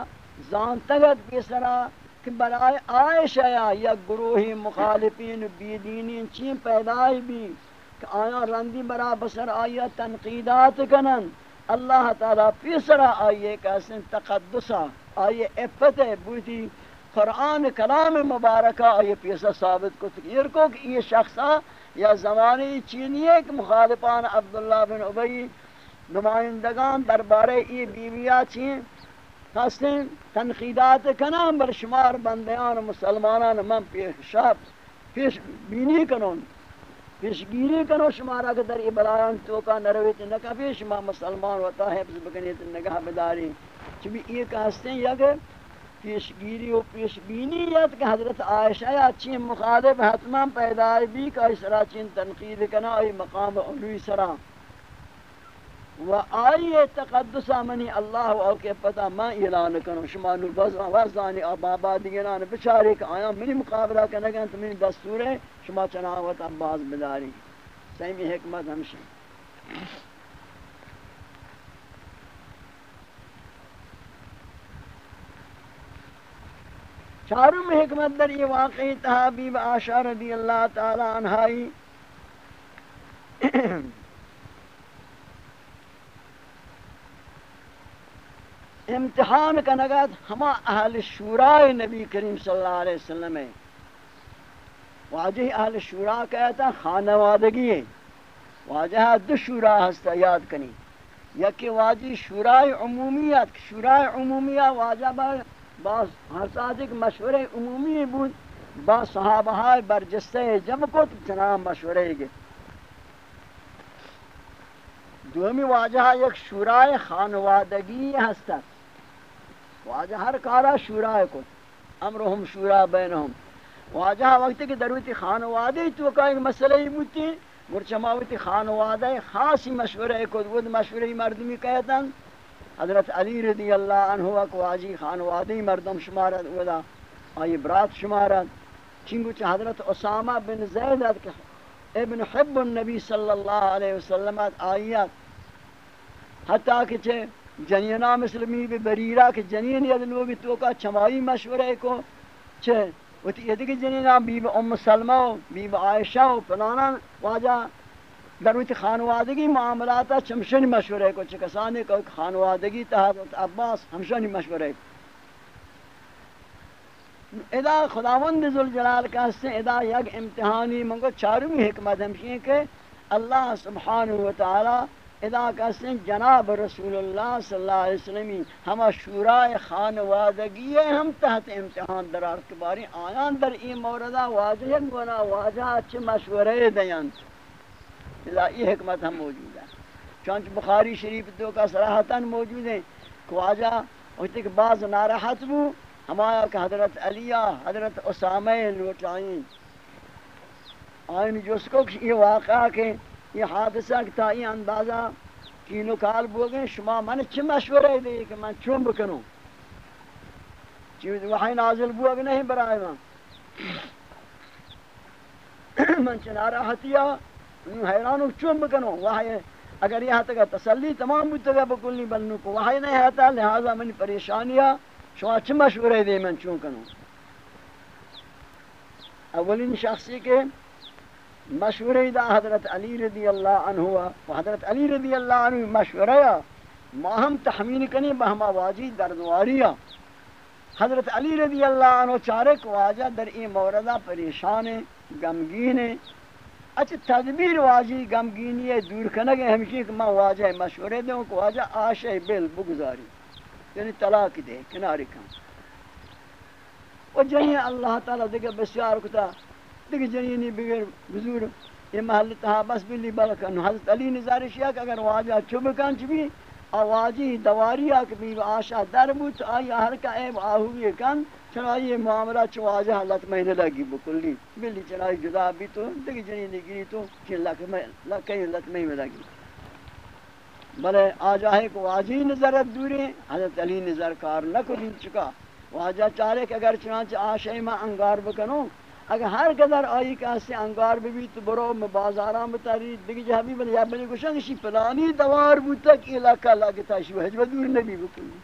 Speaker 1: زانتگت پیسرا کہ برائے عائشہ یا گروہی مخالفین بیدینین چین پیدای بھی کہ آیا رندی برا بسر آیا تنقیدات کنن۔ اللہ تعالی پیسرا آئیے کیسن تقدسا آئیے افت بوتی قرآن کلام مبارکہ آئیے پیسر ثابت کو تکیر کو کہ یہ شخصا یا زمانی چینی ہے کہ مخالفان عبداللہ بن عبی نمائندگان دربارے ای بیویا چین ہستیں تنقیدات کنام بر شمار بندیان، مسلمانان، من پیشاب، پیش بینی کنون۔ پیشگیری کنو شمارا کہ در ای توکا نرویت نکا پیش ما مسلمان وطا حفظ بکنیت نگاہ بداری۔ چبی ایک ہستیں یا کہ پیشگیری و پیشبینیت کہ حضرت عائشہ یا چین مخالف حتما پیدای بھی کہ اس طرح چین تنقید کنا ای مقام علوی سرا۔ و آئی تقدس منی اللہ و اوکے پتا میں اعلان کنو، شما نور وزانی آبابا دیگران بچاری کہ آیا منی مقابلہ کنگا تو منی دستور ہے۔ شما چناوت عباس بداری۔ سیمی حکمت ہمشہ۔ چاروں میں حکمت در یہ واقعی تحابیب آشا رضی اللہ تعالی عنہائی۔ امتحان کا نگت ہما اہل شورای نبی کریم صلی اللہ علیہ وسلم ہے۔ واجہ اہل شورا کہتا خانوادگی ہے۔ واجہ دو شورا ہستا یاد کنی۔ یکی واجی شورای عمومیت شورای عمومیت واجہ بار باز ہر مشورہ عمومی بود۔ با صحابہ برجستے جمع کو چنان مشورہ گے دومی واجہ ایک شورای خانوادگی ہستت واجہ ہر کارا شورای کو امرهم شورا بینهم واجہ وقت کہ دروتی خانوادی تو کا ایک مسئلہ ہی بوتی مرچماوتی خانوادی خاصی مشورہ کو وہ مشورہ مردمی کہتا حضرت علی رضی اللہ عنہ کو واجی خانوادی مردم شمارت ودا آئی برات شمارت چنگو چھ حضرت اسامہ بن زید ابن حب النبی صلی اللہ علیہ وسلم آئیات حتیٰ کہ چھے جنینہ مسلمی بھی بریرہ، کہ جنین یدلو بھی تو کا چمائی مشورے کو چھے وہ یہ دیکھ جنینہ بی ام سلمہ بی بی عائشہ و پلانا واجہ دروت خانوادگی معاملات چمشن مشورے کو چکسانے کو خانوادگی تحت عباس ہمشن مشورے کو ادا خداوند ذوالجلال کا سے ادا یک امتحانی منگو چارمی حکمت ہمشی کہ اللہ سبحانہ و تعالی ادا کا جناب رسول اللہ صلی اللہ علیہ وسلم ہم شورای خانوادگی ہم تحت امتحان در ارتباری آیان در این موردہ واجہ گونا واجہ اچھ مشورے دیان۔ ادا یہ حکمت ہم موجود ہے چونچ بخاری شریف تو کا صراحتاً موجود ہے کہ واجہ وقت کہ بعض ناراحت بو، ہمایا کہ حضرت علیہ، حضرت اسامہ لوٹائیں آئین جس کو یہ واقعہ کہ یہ حادثہ تا یہ اندازہ کینو کال بوگیں شما من چی مشورے دے کہ من چون بکنوں؟ چیز وحی نازل بوگ نہیں برائے من من چنارا حتیہ حیرانو چون بکنوں۔ وحی اگر یہ تک تسلی تمام بودتا بکلی بلنو کو۔ وحی نہیں ہتا لہذا من پریشانیہ شما چی مشورے دے من چون کنوں؟ اولین شخصی کے مشورہ دا حضرت علی رضی اللہ عنہ و حضرت علی رضی اللہ عنہ مشورہ ما ہم تحمیل کنی بہما واجی دردواریا حضرت علی رضی اللہ عنہ چارک واجہ در این موردہ پریشان، غمگین۔ اچھا تدبیر واجی غمگینی دور کنگے ہمشی کہ میں واجہ مشورے دوں کہ واجہ آشے بل بگزاری۔ یعنی طلاق دے، کناری کن۔ و جنہیں اللہ تعالیٰ دیکھے بسیار کتا۔ دیکھ جنینی بغیر بزور یہ محل تہا بس بلی بلکن۔ حضرت علی نظارش یا کہ اگر واجہ چوب کن چبی آواجی دواری آکھ بھی آشا در بود، آئی ہر کا عیب آہوی کن۔ چنائی یہ معاملہ چو واجہ حالت میں لگی بکلی۔ بلی چنائی جدا بھی تو، دیکھ جنینی گری تو چن لکھیں لت میں لگی۔ بلے آجا ہے کہ واجی نظرت دوری حضرت علی نظر کار نہ کو دین چکا۔ واجہ چارے کہ اگر چنانچہ آشے میں انگار بکنوں اگر ہر قدر آئی کہ اس انگار بھی تو برو میں بازاراں بتاری دیکھ جہاں بھی بلے یا بلے گوشن شی پلانی دوار بوتا کہ علاقہ لگتا شو حجب دور نبی بکنی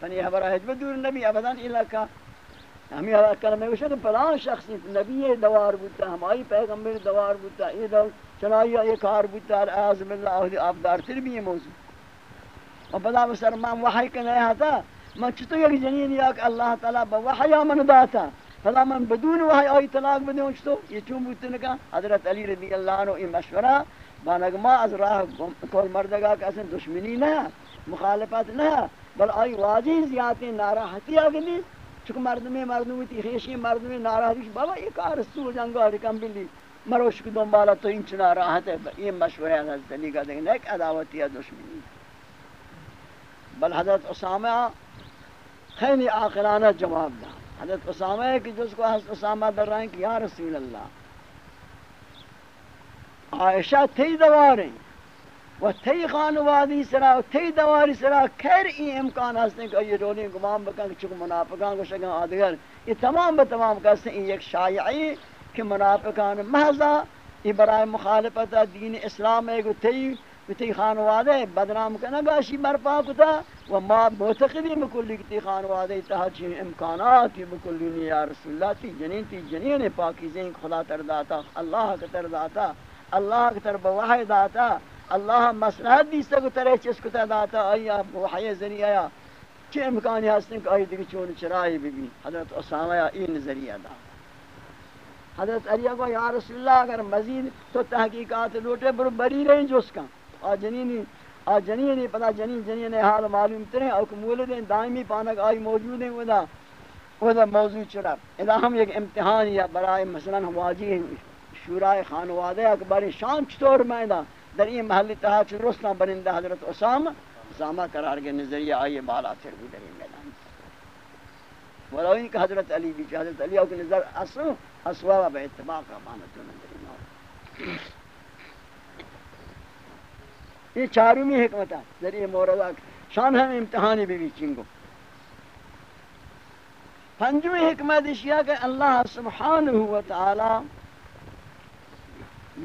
Speaker 1: فنی حبرہ حجب دور نبی ابدان علاقہ۔ ہمیں علاقہ میں گوشن پلان شخصی نبی دوار بوتا ہمائی پیغمبر دوار بوتا یہ دو چنائی یہ کار بوتا اعاذ باللہ افدار تر بھی یہ موضوع۔ اور بدا بسر، من وحی کا نہیں آتا من چطور یک جنین یا کہ اللہ تعالیٰ بوحی من داتا فلا من بدون وحی آئی طلاق بده بدون چطور یہ چون بودتے نکا حضرت علی رضی اللہ عنہ این مشورہ بانک ما از راہ کول مردگا کہ اصلا دشمنی نہ، مخالفت نہ، بل آئی واجی زیادتی ناراحتی آگلی چکہ مردمی مردمی تی خیشی، مردمی ناراحتی بابا یہ کار سو جنگا رکم بلی، مروش کو دنبالا تو این چنا راحت ہے یہ مشورہ حضرت علی کا دیکھنا ایک عداوتی ہے دشمنی۔ بل حضرت اسامہ خیلی آخرانہ جواب دا حضرت اسامہ ہے کہ جس کو حضرت اسامہ در رہے ہیں کہ یا رسول اللہ۔ عائشہ تھی دواریں و تھی خانوادی سرا و تھی دواری سرا۔ خیر ای امکان ہستے کہ یہ رولی گمان بکن، چکو منافقان کو شکن آدگر یہ تمام بتمام کہتے ہیں ایک شایعی کہ منافقان محضا، یہ برائے مخالفت دین اسلام ہے کہ تھی تی خانوادے بدنام کنا گاشی برپا کتا و ما معتقدی بکلی که تی خانواده خانوادے تحت امکانات بکلی یا رسول اللہ تی جنین تی جنین پاکیزیں خدا تر داتا اللہ کا تر داتا اللہ کا تر بوحی داتا اللہ مصلحت دیستا کو ترے چس کو داتا، آیا وحی ذریعہ چه امکانی هستن که آیه دیگه چون چرایی ببین حضرت اسامه یا این ذریعه دا. حضرت علی کو یا رسول اللہ اگر مزید تو تحقیقات لوٹے، برو بری رہیں جو اس کا. آ جنینی آ جنینی پتا جنین جنین حال معلوم تریں اور مولد دائمی پانک آئی موجود ہیں، ودا ودا موضوع چڑا اذا ہم ایک امتحان یا برائے مثلا واجی شورای خانواده اکبر شان چطور میدہ در این محلی تحا چھ رسنا بنندہ حضرت اسامہ اسامہ قرار کے نظریہ آئیے بالا پھر بھی در این میدان. ولو ان کہ حضرت علی بھی حضرت علی کے نظر اصل اسوا با اتباق امانت نظر یہ چارمی حکمت ہے، ذریعہ موردہ شان ہم امتحانی بھی بھی چنگو۔ پنجویں حکمت اشیاء کہ اللہ سبحانہ و تعالی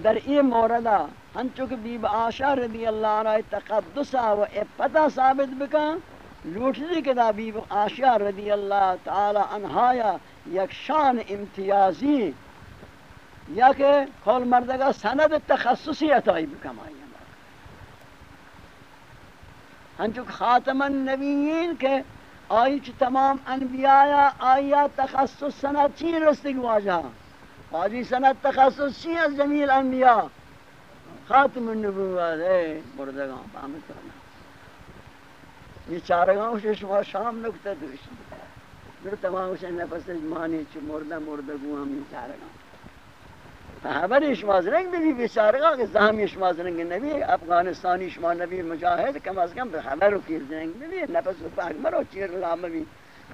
Speaker 1: در این موردہ ہنچو کہ بیب آشا رضی اللہ عنہ تقدسہ و اپتا ثابت بکن لوٹ دی کہ دا بیب آشا رضی اللہ تعالی عنہایا یک شان امتیازی، یا کہ کھول مردگا سند تخصصی عطائی بکم آئی ہنچو خاتم النبیین کے آئی چھ تمام انبیاء آیا تخصص سند چی رستگی واجہ آجی سند تخصص چی از جمیل انبیاء؟ خاتم النبوات اے بردگان پامت کرنا۔ یہ چارگاں سے شما شام نکتہ دوشی در تمام سے نفس مانی چھ مردہ مردگو ہم یہ چارگاں خبر شما زنگ بھی بیچارگاں کہ زہمی شما زنگ نبی. افغانستانی شما نبی مجاہد کم از کم خبر کی زنگ بھی نفس و پاک مرو چیر لام بھی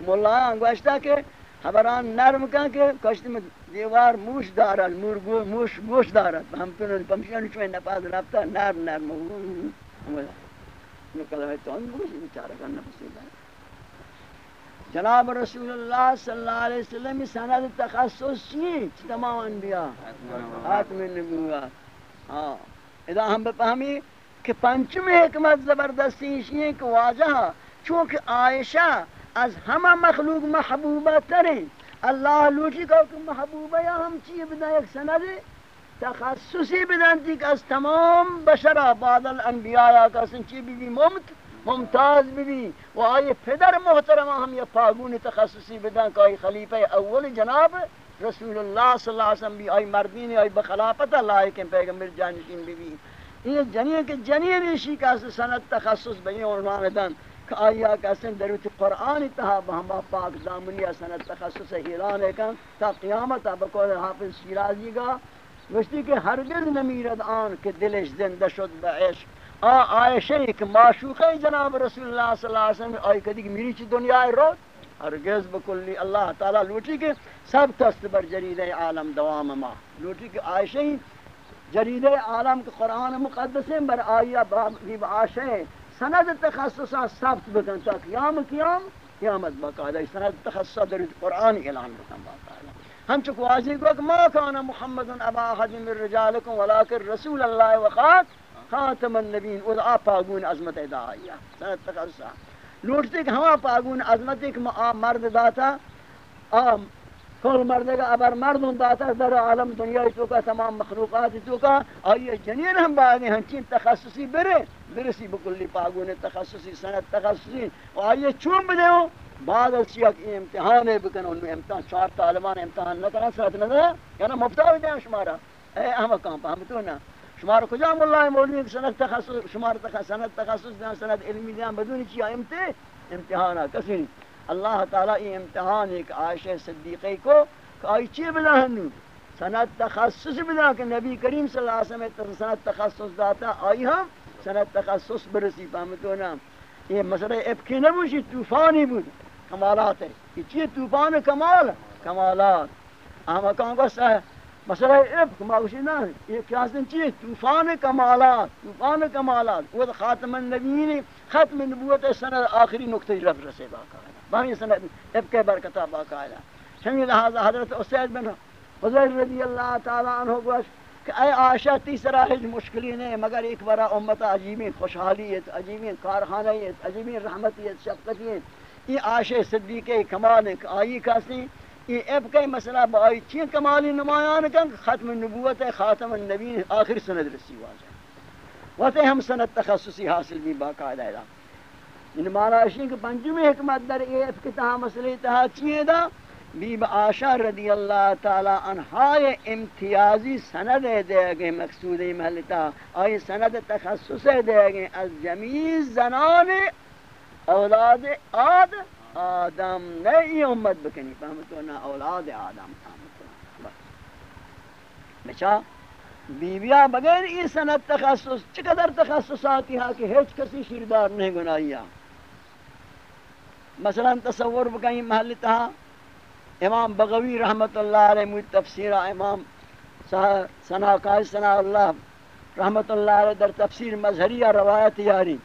Speaker 1: مولا انگوشتا کہ خبران نرم کن کہ کشت میں دیوار موش دارد مرگو موش موش دارد. ہم پنن پمشان چوئے نپاز رفتا نرم نرم. نکلہ تو ان بوش بیچارہ کا نفس دارد. جناب رسول اللہ صلی اللہ علیہ وسلم سند تخصص چی تمام انبیاء. خاتم النبوات ہاں. اذا ہم بفہمی کہ پنچم حکمت زبردستی ہے کہ واجہ چونکہ عائشہ از همه مخلوق محبوبه ترین الله لوٹی کو کہ محبوبه یا ہم چی بنا ایک سند تخصصی بدن تھی کہ از تمام بشرہ بعد الانبیاء کا سن چی بھی بھی ممت ممتاز بھی و آئی پدر محترمہ ہم یہ پاگون تخصصی بدن کہ آئی خلیفہ اول جناب رسول اللہ صلی اللہ علیہ وسلم بھی آئی مردین آئی بخلافت اللہ کے پیغمبر جانشین بھی بھی یہ جنین کے جنین اشی کا سند تخصص بین عنوان دن کہ آیا کسن دروت قرآن تہا بہما پاک دامنی سنت تخصص اعلان کن تا قیامت بقول حافظ شیرازی گا۔ وشتی کہ ہرگز نمیرد آن کہ دلش زندہ شد بعشق۔ آ عائشہ ایک معشوقہ جناب رسول اللہ صلی اللہ علیہ وسلم آئی کدی کہ میری چی دنیا رو ہرگز بکلی، اللہ تعالی لوٹی کہ سب تست بر جرید عالم دوام ما۔ لوٹی کہ عائشہ جرید عالم کے قرآن مقدس بر آیا باب عائشہ سند تخصصا ثبت بکن تا قیام قیام، قیامت باقاعدہ۔ سند تخصصا در قرآن اعلان بکن باقاعدہ۔ ہم چکو واضح کو کہ ما کان محمد ابا احد من رجالکم ولکن رسول اللہ وخات خاتم النبین او آپ پاگون عظمت دعائیہ سند تخصصا لوٹتے کہ ہما پاگون عظمت ایک مرد داتا آم کل مردگا ابر مردون داتا، در عالم دنیا تو کا، تمام مخلوقات تو کا۔ آئیے جنین ہم باگے ہنچین تخصصی برے، برسی بکلی پاگون تخصصی سنت تخصصی۔ و آئیے چون بدے ہو؟ بعد از چیک امتحان بکن ان میں امتحان چار طالبان امتحان نہ کرنا ساتھ نہ یعنی مبتا ہو جائیں شمارا۔ اے ہم کام پا، ہم تو نہ۔ نا شمار کجا مولا مولوی؟ سنت تخصص شمار تخصص سنت تخصص دیان سنت علمی دیان بدون چی؟ امتحان امتحانا کسی نہیں اللہ تعالیٰ یہ امتحان ایک عائشہ صدیقی کو کہ آئی چی بلا ہنو؟ سنت تخصص بلا کہ نبی کریم صلی اللہ علیہ وسلم سنت تخصص داتا آئی ہم؟ سنت تخصص برسی فهمتو نا یہ مسئلہ افکی نبوشی توفانی بود. کمالات ہے. یہ چیئے توفان کمال؟ کمالات. اہم کہاں کو سہ مسئلہ افک ماغشی نا یہ کیاسن چیئے توفان کمالات توفان کمالات وہ خاتم النبیین ختم نبوت سند آخری نکتہ رف رسے باقا بہمی سند افک برکتہ باقا شمی لہذا حضرت اسید بن حضر رضی اللہ تعالی عنہ گوش کہ اے عائشہ تیسرا ہج مشکلی نہیں مگر ایک بڑا امت عجیبی خوشحالیت عجیبی کارخانیت عجیبی رحمتیت شفقتیت یہ عائشہ صدیقہ کمال ایک آئی کسی یہ اب کئی مسئلہ با آئی چین کمالی نمایان کن ختم النبوت خاتم النبین آخر سند رسی واجہ۔ وقت ہم سند تخصصی حاصل بھی باقاعدہ ہے۔ ان مانا اشین کہ پنجمی حکمت در اے اب کتہا مسئلہ تہا چیئے دا۔ بیب آشا رضی اللہ تعالی عنہ امتیازی سند دے گئے، مقصود محلتا آئی سند تخصص دے گئے۔ از جمیع زنان اولاد آد آدم نئی امت بکنی فهمتو نا اولاد آدم فهمتو بس. بچا بیبیا بغیر ای سند تخصص، چقدر تخصصاتی ہاں کہ ہیچ کسی شیردار نہیں گناہیا مثلا تصور بکنی محل محلتا امام بغوی رحمت اللہ علیہ مجھ تفسیر، امام ثنا قائد ثنا اللہ رحمت اللہ علیہ در تفسیر مظہریہ روایت یاری.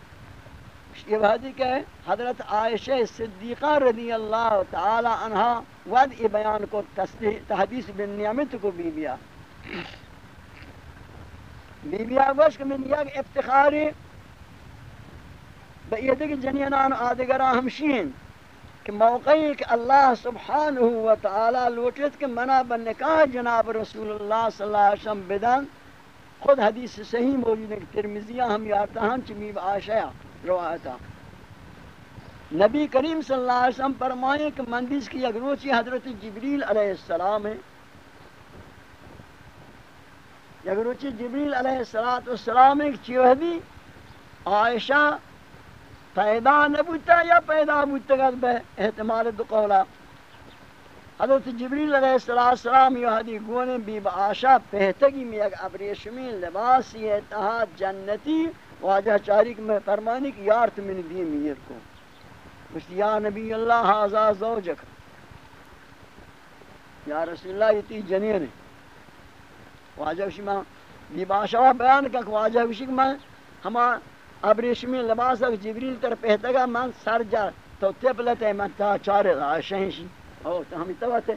Speaker 1: یہ بحثی کہ حضرت عائشہ صدیقہ رضی اللہ تعالی عنہ ود ای بیان کو تحدیث بن نعمت کو بھی بیا بی بی آگوش کہ من یک افتخاری با یہ دیکھ جنینان آدگران ہمشین کہ موقعی کہ اللہ سبحانہ و تعالی لوٹت کہ منا بنکاہ جناب رسول اللہ صلی اللہ علیہ وسلم بدن۔ خود حدیث صحیح موجود ہے کہ ترمزیہ ہم یارتا ہم چمیب آشیا روایتا نبی کریم صلی اللہ علیہ وسلم فرمائیں کہ مندیس کی یک روچی حضرت جبریل علیہ السلام ہے۔ یک جبریل علیہ السلام ہے کہ چیوہدی عائشہ پیدا نبوتا یا پیدا بوتا گا بے احتمال دو قولا۔ حضرت جبریل علیہ السلام یہ حدی گونے بی با آشا پہتگی میں یک ابریشمی لباسی اتحاد جنتی واجہ چاریک میں فرمانی کہ یارت من دی میر کو۔ مجھت یا نبی اللہ حاضا زوجک۔ یا رسول اللہ یہ تی جنین ہے۔ واجہ شما بی با بیان کہ واجہ شما میں ہما اب ریشمی لباس اگر جبریل تر پہتا گا من سر جا تو تپ لیتے من تا چارے آشہیں شی او تو ہمی توتے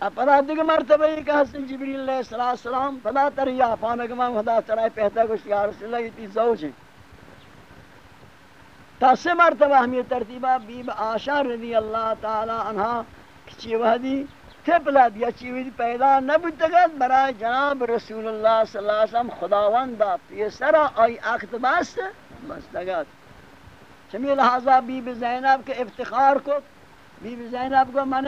Speaker 1: اب پدا دیگه مرتبه ای که حسن جبریل علیہ السلام پدا تر یا پانک من خدا ترائے پہتا گوشت یا رسول اللہ، یہ تی زوج ہیں۔ تا سے مرتبہ ہمی ترتیبہ بیب آشا رضی اللہ تعالی عنہ کچی وحدی تپلد یا چیزی پیدا نبودگد برای جناب رسول اللہ صلی اللہ علیہ وسلم خداوند پیسرا آئی اخت بست بستگد چمی لحاظا بی بی زینب کے افتخار کو بی بی زینب کو من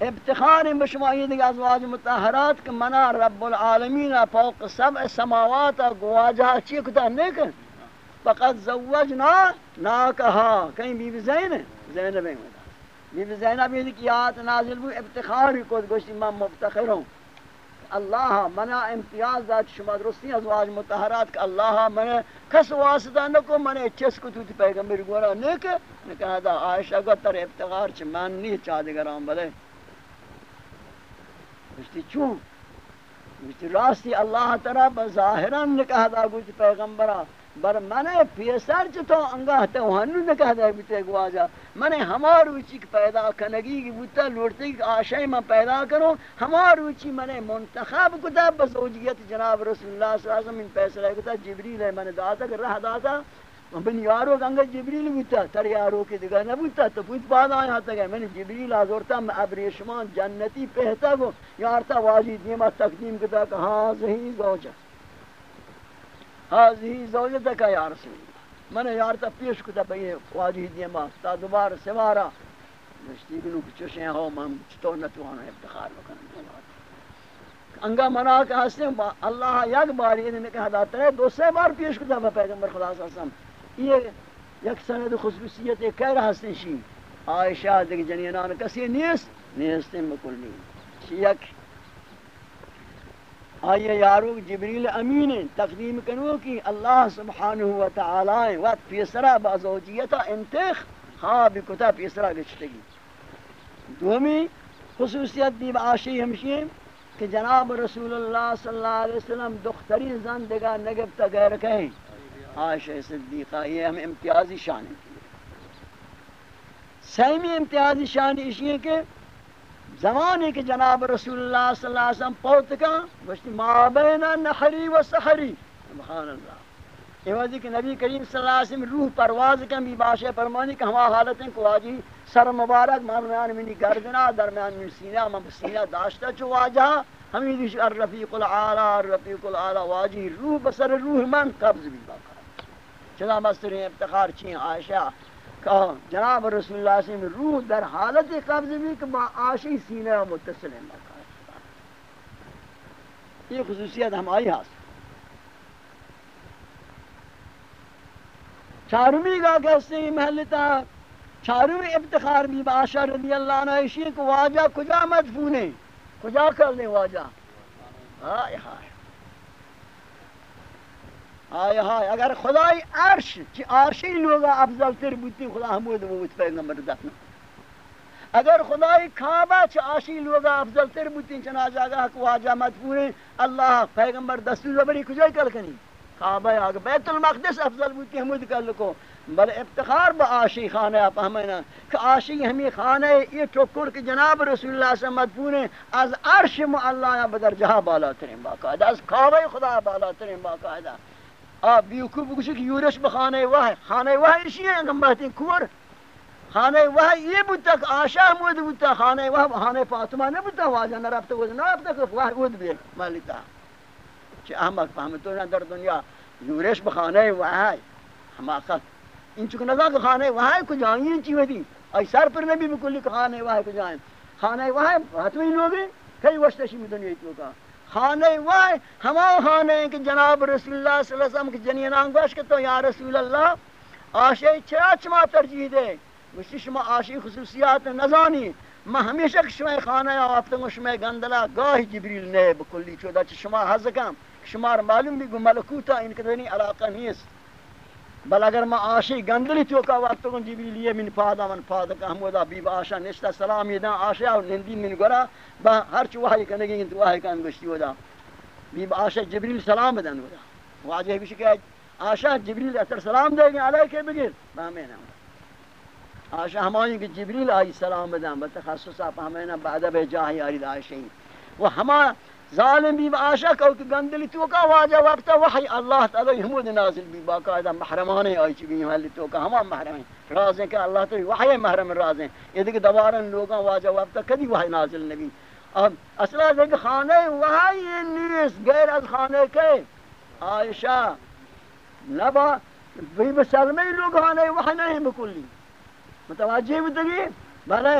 Speaker 1: افتخار بشما یہ دیگه ازواج متحرات کہ منا رب العالمین فوق سبع سماوات گواجہ چی کتا نیکن فقط زوجنا ناکہا۔ کہیں بی بی زین زینب ہیں بی بی زینب یہ کہ آیات نازل ہوئی افتخار کو گوشتی میں مفتخر ہوں۔ اللہ منا امتیاز داد شما درستی ازواج متحرات کہ اللہ منا کس واسطہ نکو منا چس کو توتی پیغمبر گورا نیک نکہ دا عائشہ کو تر افتخار چھ من نہیں چاہ دگران بلے۔ گوشتی چون؟ گوشتی راستی اللہ تعالی بظاہران نکہ دا گوشتی پیغمبرہ بر من پیسر چ تو انگاہ تو ہنو نہ کہہ دے بیتے گواجا من ہمار وچی پیدا کنگی کی بوتا لوٹتی آشے میں پیدا کرو۔ ہمار وچی من منتخب کتا بزوجیت جناب رسول اللہ صلی اللہ علیہ وسلم فیصلہ کتا، جبریل ہے من داتا، کہ رہ داتا۔ بن یارو گنگا جبریل بوتا تر یارو کی دیگا نہ بوتا تو پوچھ بعد آیا تھا کہ میں نے جبریل آزورتا میں ابریشمان جنتی پہتا گو یارتا واجی دیما تقدیم کتا کہ ہاں صحیح زوجہ هذه زوجتك يا رسول الله من یارتا پیش کتا بئی واجی دیما تا دوبار سوارا نشتی کنو کچوشیں ہو من چطور نتوانا افتخار بکنم انگا منا کہ ہستے اللہ یک بار یہ نے کہا داتا ہے دو سے بار پیش کتا با پیغمبر خدا صلی اللہ علیہ وسلم یہ یک سند خصوصیت ہے کہہ رہا ہستے شی۔ عائشہ دیکھ جنینان کسی نیست، نیستیں بکل نہیں یک آئیے یارو جبریل امین تقدیم کنو کی اللہ سبحانہ و تعالی وقت پیسرا بازوجیتا انتخ خواب کتا پیسرا گچتگی دومی خصوصیت دی بعاشی ہمشی کہ جناب رسول اللہ صلی اللہ علیہ وسلم دختری زندگا نگبتا غیر کہیں۔ عائشہ صدیقہ، یہ ہم امتیازی شان ہے سیمی امتیازی شان اسی ہے کہ زمانے کے جناب رسول اللہ صلی اللہ علیہ وسلم پوت کا گوشتی ما بین نحری و سحری۔ سبحان اللہ۔ یہ وجہ کہ نبی کریم صلی اللہ علیہ وسلم روح پرواز کا بھی باشے فرمانی کہ ہما حالت ہیں کہ آجی سر مبارک مرمیان منی گردنا، درمیان من سینہ من سینہ داشتا چو واجہ۔ ہمیں دیش الرفیق العالی الرفیق العالی واجی روح بسر روح من قبض بھی باقا۔ چلا مستر افتخار چین عائشہ کہ جناب رسول اللہ صلی اللہ علیہ وسلم روح در حالت قبض بھی کہ با آشی سینہ متصل ہے یہ خصوصیت ہم آئی حاصل ہاں۔ چارمی کا کہتے ہیں محلتا چارمی افتخار بھی باشا رضی اللہ عنہ اشیئے کہ واجہ کجا مدفونے کجا کر لیں واجہ؟ آئے ہائے۔ آیا ہائے اگر خدای عرش، چی عرشی لوگا افضل تر بودتی خدا حمود بود پیغمبر دفن اگر خدای کعبہ، چی عرشی لوگا افضل تر بودتی چنانچہ اگر حق واجہ مدفونے اللہ پیغمبر دستور بری کجای کل کنی؟ کعبہ آگ بیت المقدس افضل بودتی حمود کل کو. بل افتخار با آشی خانه اپہمینا کہ آشی ہمی خانه یہ ٹکر کہ جناب رسول اللہ صلی اللہ علیہ وسلم از عرش معلا یا بدر بالا ترین باقاعدہ، از کعبہ خدا بالا ترین باقاعدہ. آ بیوکو بگوشی کہ یورش بخانه وحی. خانه وحی اسی ہیں ہم کور؟ خانه وحی یہ بودتا کہ آشا حمود بودتا خانه وحی. خانه فاطمہ نہ بودتا واجہ نہ رفتا وزن نہ رفتا کہ وحی ود بھی مالتا چه احمق فهمتو در دنیا. یورش به خانه وحی. حماقت این چون نزا که خانه وحی کجایی این چی ودی؟ ای سر پر نبی بکلی که خانه وحی کجایی خانه وحی حتمی لوگی کئی وشتشی می دنیا تو کا خانه وای همه خانه که جناب رسول الله صلی اللہ علیہ وسلم که جنین انگوش که تو یا رسول الله آشی چرا چما ترجیح ده وشتی شما آشی خصوصیات نزانی۔ ما ہمیشہ کہ شما خانه یا و شما گندلا گاہی جبریل نے بکلی چودا چھ شما حضکم۔ شمار معلوم بھی گو ملکوتا، ان دنی علاقہ نیست۔ بل اگر ما آشی گندلی تو کا وقت کو جبریل یہ من پادا من پادا کا ہمودا بی آشا نشتا سلام یدا آشا اور نندی من گرا، با ہر چ وحی کنے گین تو وحی کان گشتی ودا۔ بی آشا جبریل سلام دن ودا۔ واجہ بھی کہ آشا جبریل اثر سلام دے گے علیہ بگیر۔ با میں آشا ہمانی کہ جبریل آئی سلام دن بتخصص اپ ہمیں بعد بے جاہی ارید عائشہ وہ ہما ظالم بھی آشا کو کہ گندلی تو کا واجہ وقت وحی اللہ تعالی حمود نازل بھی باقاعدہ محرمانے آئی چی بھی محلی تو کا ہما محرم ہیں راز ہیں کہ اللہ تو وحی محرم راز ہیں۔ یہ دیکھ دوبارہ لوگاں واجہ وقت کدی وحی نازل نبی۔ اب اصلا دیکھ خانے وحی نیس غیر از خانے کے۔ عائشہ، لبا بھی بسلمی لوگ خانے وحی نہیں بکلی متوجہ بھی تگی بلے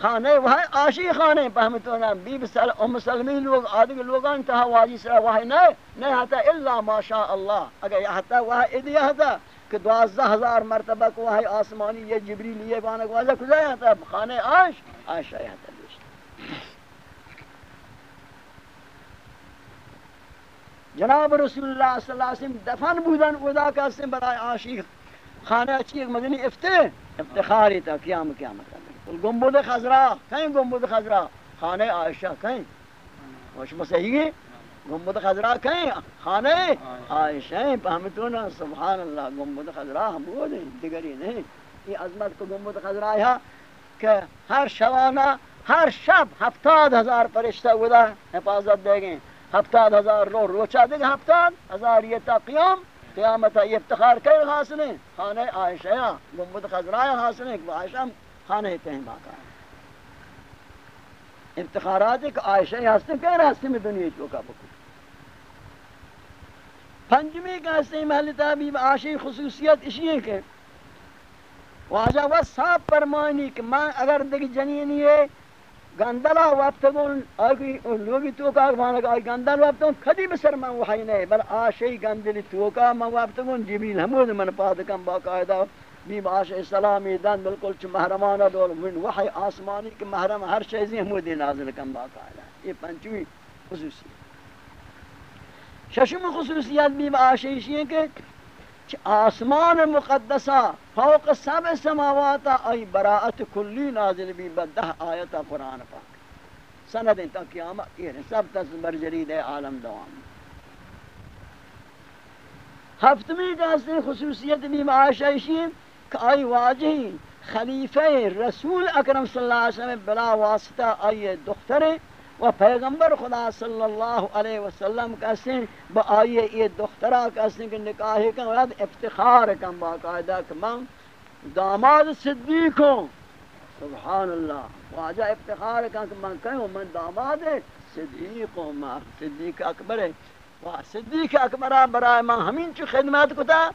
Speaker 1: خانے، وہاں آشی خانے پہمتونا بی بسال ام سلمی لوگ آدھگ لوگان تہا، واجی سرا، وہاں نہیں نہیں ہتا الا ما شاء اللہ اگر یہ ہتا، وہاں ادیا ہتا کہ دوازدہ ہزار مرتبہ کو وہاں آسمانی یہ جبریل، یہ بانک واجہ کجا ہتا، خانے آش آش آئی ہتا۔ جناب رسول اللہ صلی اللہ علیہ وسلم دفن بودن ادا کا سن برای آشی خانه اچھی ایک مدنی افتے افتخاری تا، قیام، قیامت گنبد خضرا کہیں گنبد خضرا خانه عائشہ کہیں؟ خوش مسیحی گنبد خضرا کہیں؟ خانه عائشہ پہمتونا سبحان اللہ گنبد خضرا ہم وہ دیں دیگری نہیں۔ یہ عظمت کو گنبد خضرا ہے کہ ہر شبانہ، ہر شب ہفتاد ہزار فرشتہ ودا حفاظت دے گئے۔ ہفتاد ہزار رو روچا دے گئے، ہفتاد ہزار یہ تا قیام، قیامت یہ افتخار کئی حاصل ہیں خانہ عائشہ گنبد خضرا حاصل ہیں عائشہ خانہ کہیں باقا ہے افتخارات ایک عائشہ ہستے کہیں راستے میں دنیا چوکا بکو۔ پنجمی کا ہستے محل تعبیب عاشی خصوصیت اسی ہے کہ واجہ وہ صاحب فرمانی کہ میں اگر دیکھ جنینی ہے گندلا وقتگون آگی لوگی توکا مانا آگی گندل وقت وقتگون کدی بسر من وحی نہیں، بل آشی گندلی توکا من وقتگون جبریل حمود من پادکم باقاعدہ۔ بی باش اسلامی دن بالکل چ محرمانہ دول من وحی آسمانی کے محرم ہر چیزی ہمودی نازل کم باقاعدہ یہ پنچویں خصوصیت۔ ششم خصوصیت بی باشیشی ہے کہ آسمان مقدسہ فوق سب سماوات ای براءت کلی نازل بھی بدہ آیت قرآن پاک۔ سند تا قیامت یہ سب تصبر جرید عالم دوام۔ ہفتمی کا خصوصیت بھی معاشیشی کہ آئی واجہی خلیفہ رسول اکرم صلی اللہ علیہ وسلم بلا واسطہ آئی دختر و پیغمبر خدا صلی اللہ علیہ وسلم کہتے ہیں با آئی یہ دخترہ کہتے ہیں کہ نکاح کا وید افتخار کم باقاعدہ کہ من داماد صدیق ہوں۔ سبحان اللہ، واجہ افتخار کم کہ من کہوں من داماد صدیق ہوں صدیق اکبر ہے۔ صدیق اکبرہ برای من ہمین چو خدمت کتا۔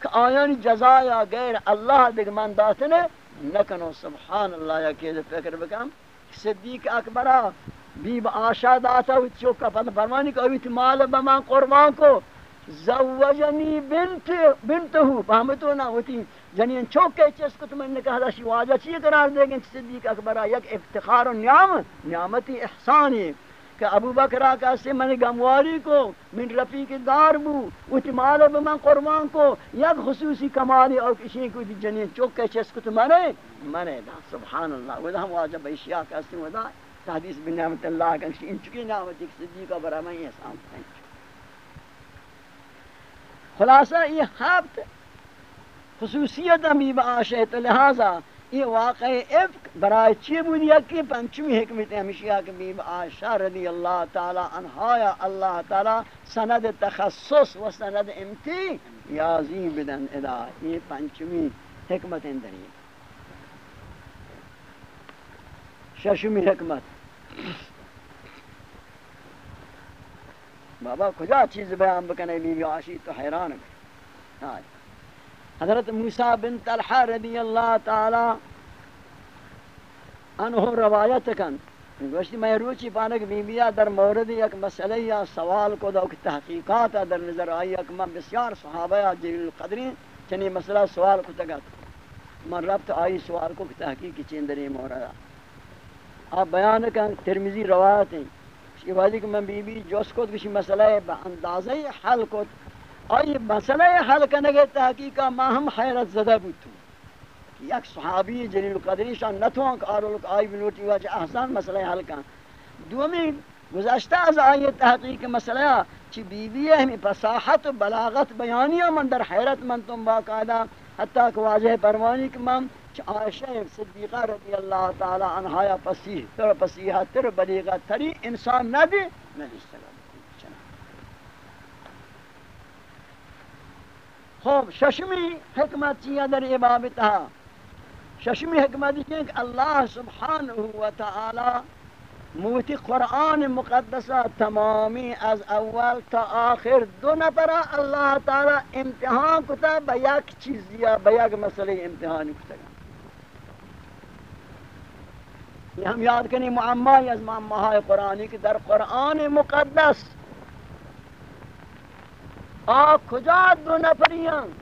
Speaker 1: کہ آیان جزایا غیر اللہ دیکھ من داتنے، نکنو سبحان اللہ یا کہ فکر بکم. صدیق اکبرہ بی با آشا داتا ہوئی چوکا پتہ فرمانی کہ اویت مال بمان قربان کو. زوجنی بنت بنت ہو فهمتو نا ہوتی جنین چوکے چیز کو تمہیں نے کہا شی واجہ چیئے قرار دے گے صدیق اکبرہ یک افتخار و نعمت نعمتی احسانی. کہ ابو بکر کا سے من گمواری کو، من رفیق دار بو اتمال بمن قربان کو، یک خصوصی کمالی اور کسی کو دی جنین چوک کے چس کو تمہارے منے دا سبحان اللہ ودا ہم واجب اشیاء کا سے ودا تحدیث بن نعمت اللہ کا ان چکی نعمت ایک صدیقہ برا میں احسان پہنچ خلاصہ، یہ ہفت خصوصیت ہمی با آشیت لہذا یہ واقع افق برای چی بود یکی پنچمی حکمت ہمشیہ کہ بیب آشا رضی اللہ تعالی عنہایا اللہ تعالی سند تخصص و سند امتی یازی بدن ادا یہ پنچمی حکمت اندری ششمی حکمت۔ بابا کجا چیز بیان بکنے بی بی آشی تو حیران ہے۔ ہاں۔ حضرت موسیٰ بن طلحہ رضی اللہ تعالی عنہ روایت کن۔ گوشتی میں روچی پانک بی بیا در مورد یک مسئلہ یا سوال کو دو تحقیقات در نظر آئی اک من بسیار صحابہ جلیل القدرین چنی مسئلہ سوال کو تگت من ربط آئی سوال کو تحقیق چندری مورد آپ بیان کن ترمیزی روایت ہیں۔ اس کی وجہ کہ میں بی بی جوس کو کسی مسئلہ با اندازہ حل کو آئی مسئلہ حل کرنے کے تحقیقہ ما ہم حیرت زدہ بودتو یک صحابی جلیل قدری شان نتوان کہ آرول آئی بنوٹی واجہ احسان مسئلہ حل کن دومی، گزشتہ از آئی تحقیق مسئلہ چی بی بی ہمیں فصاحت و بلاغت بیانی من در حیرت من تم باقاعدہ، حتیٰ کہ واجہ پروانی کہ من چی عائشہ صدیقہ رضی اللہ تعالی عنہایا پسیح تر پسیحہ تر بلیغہ تری انسان نہ دے نہ دے خوب، ششمی حکمت چیئے در عبابتہ ششمی حکمت یہ کہ اللہ سبحانہ و تعالی موتی قرآن مقدسہ تمامی از اول تا آخر دو نفرہ اللہ تعالی امتحان کتا با یک چیز یا با مسئلہ امتحان کتا یہ ہم یاد کریں معمائی از معمائی قرآنی کہ در قرآن مقدس آ کجا دو نفریاں۔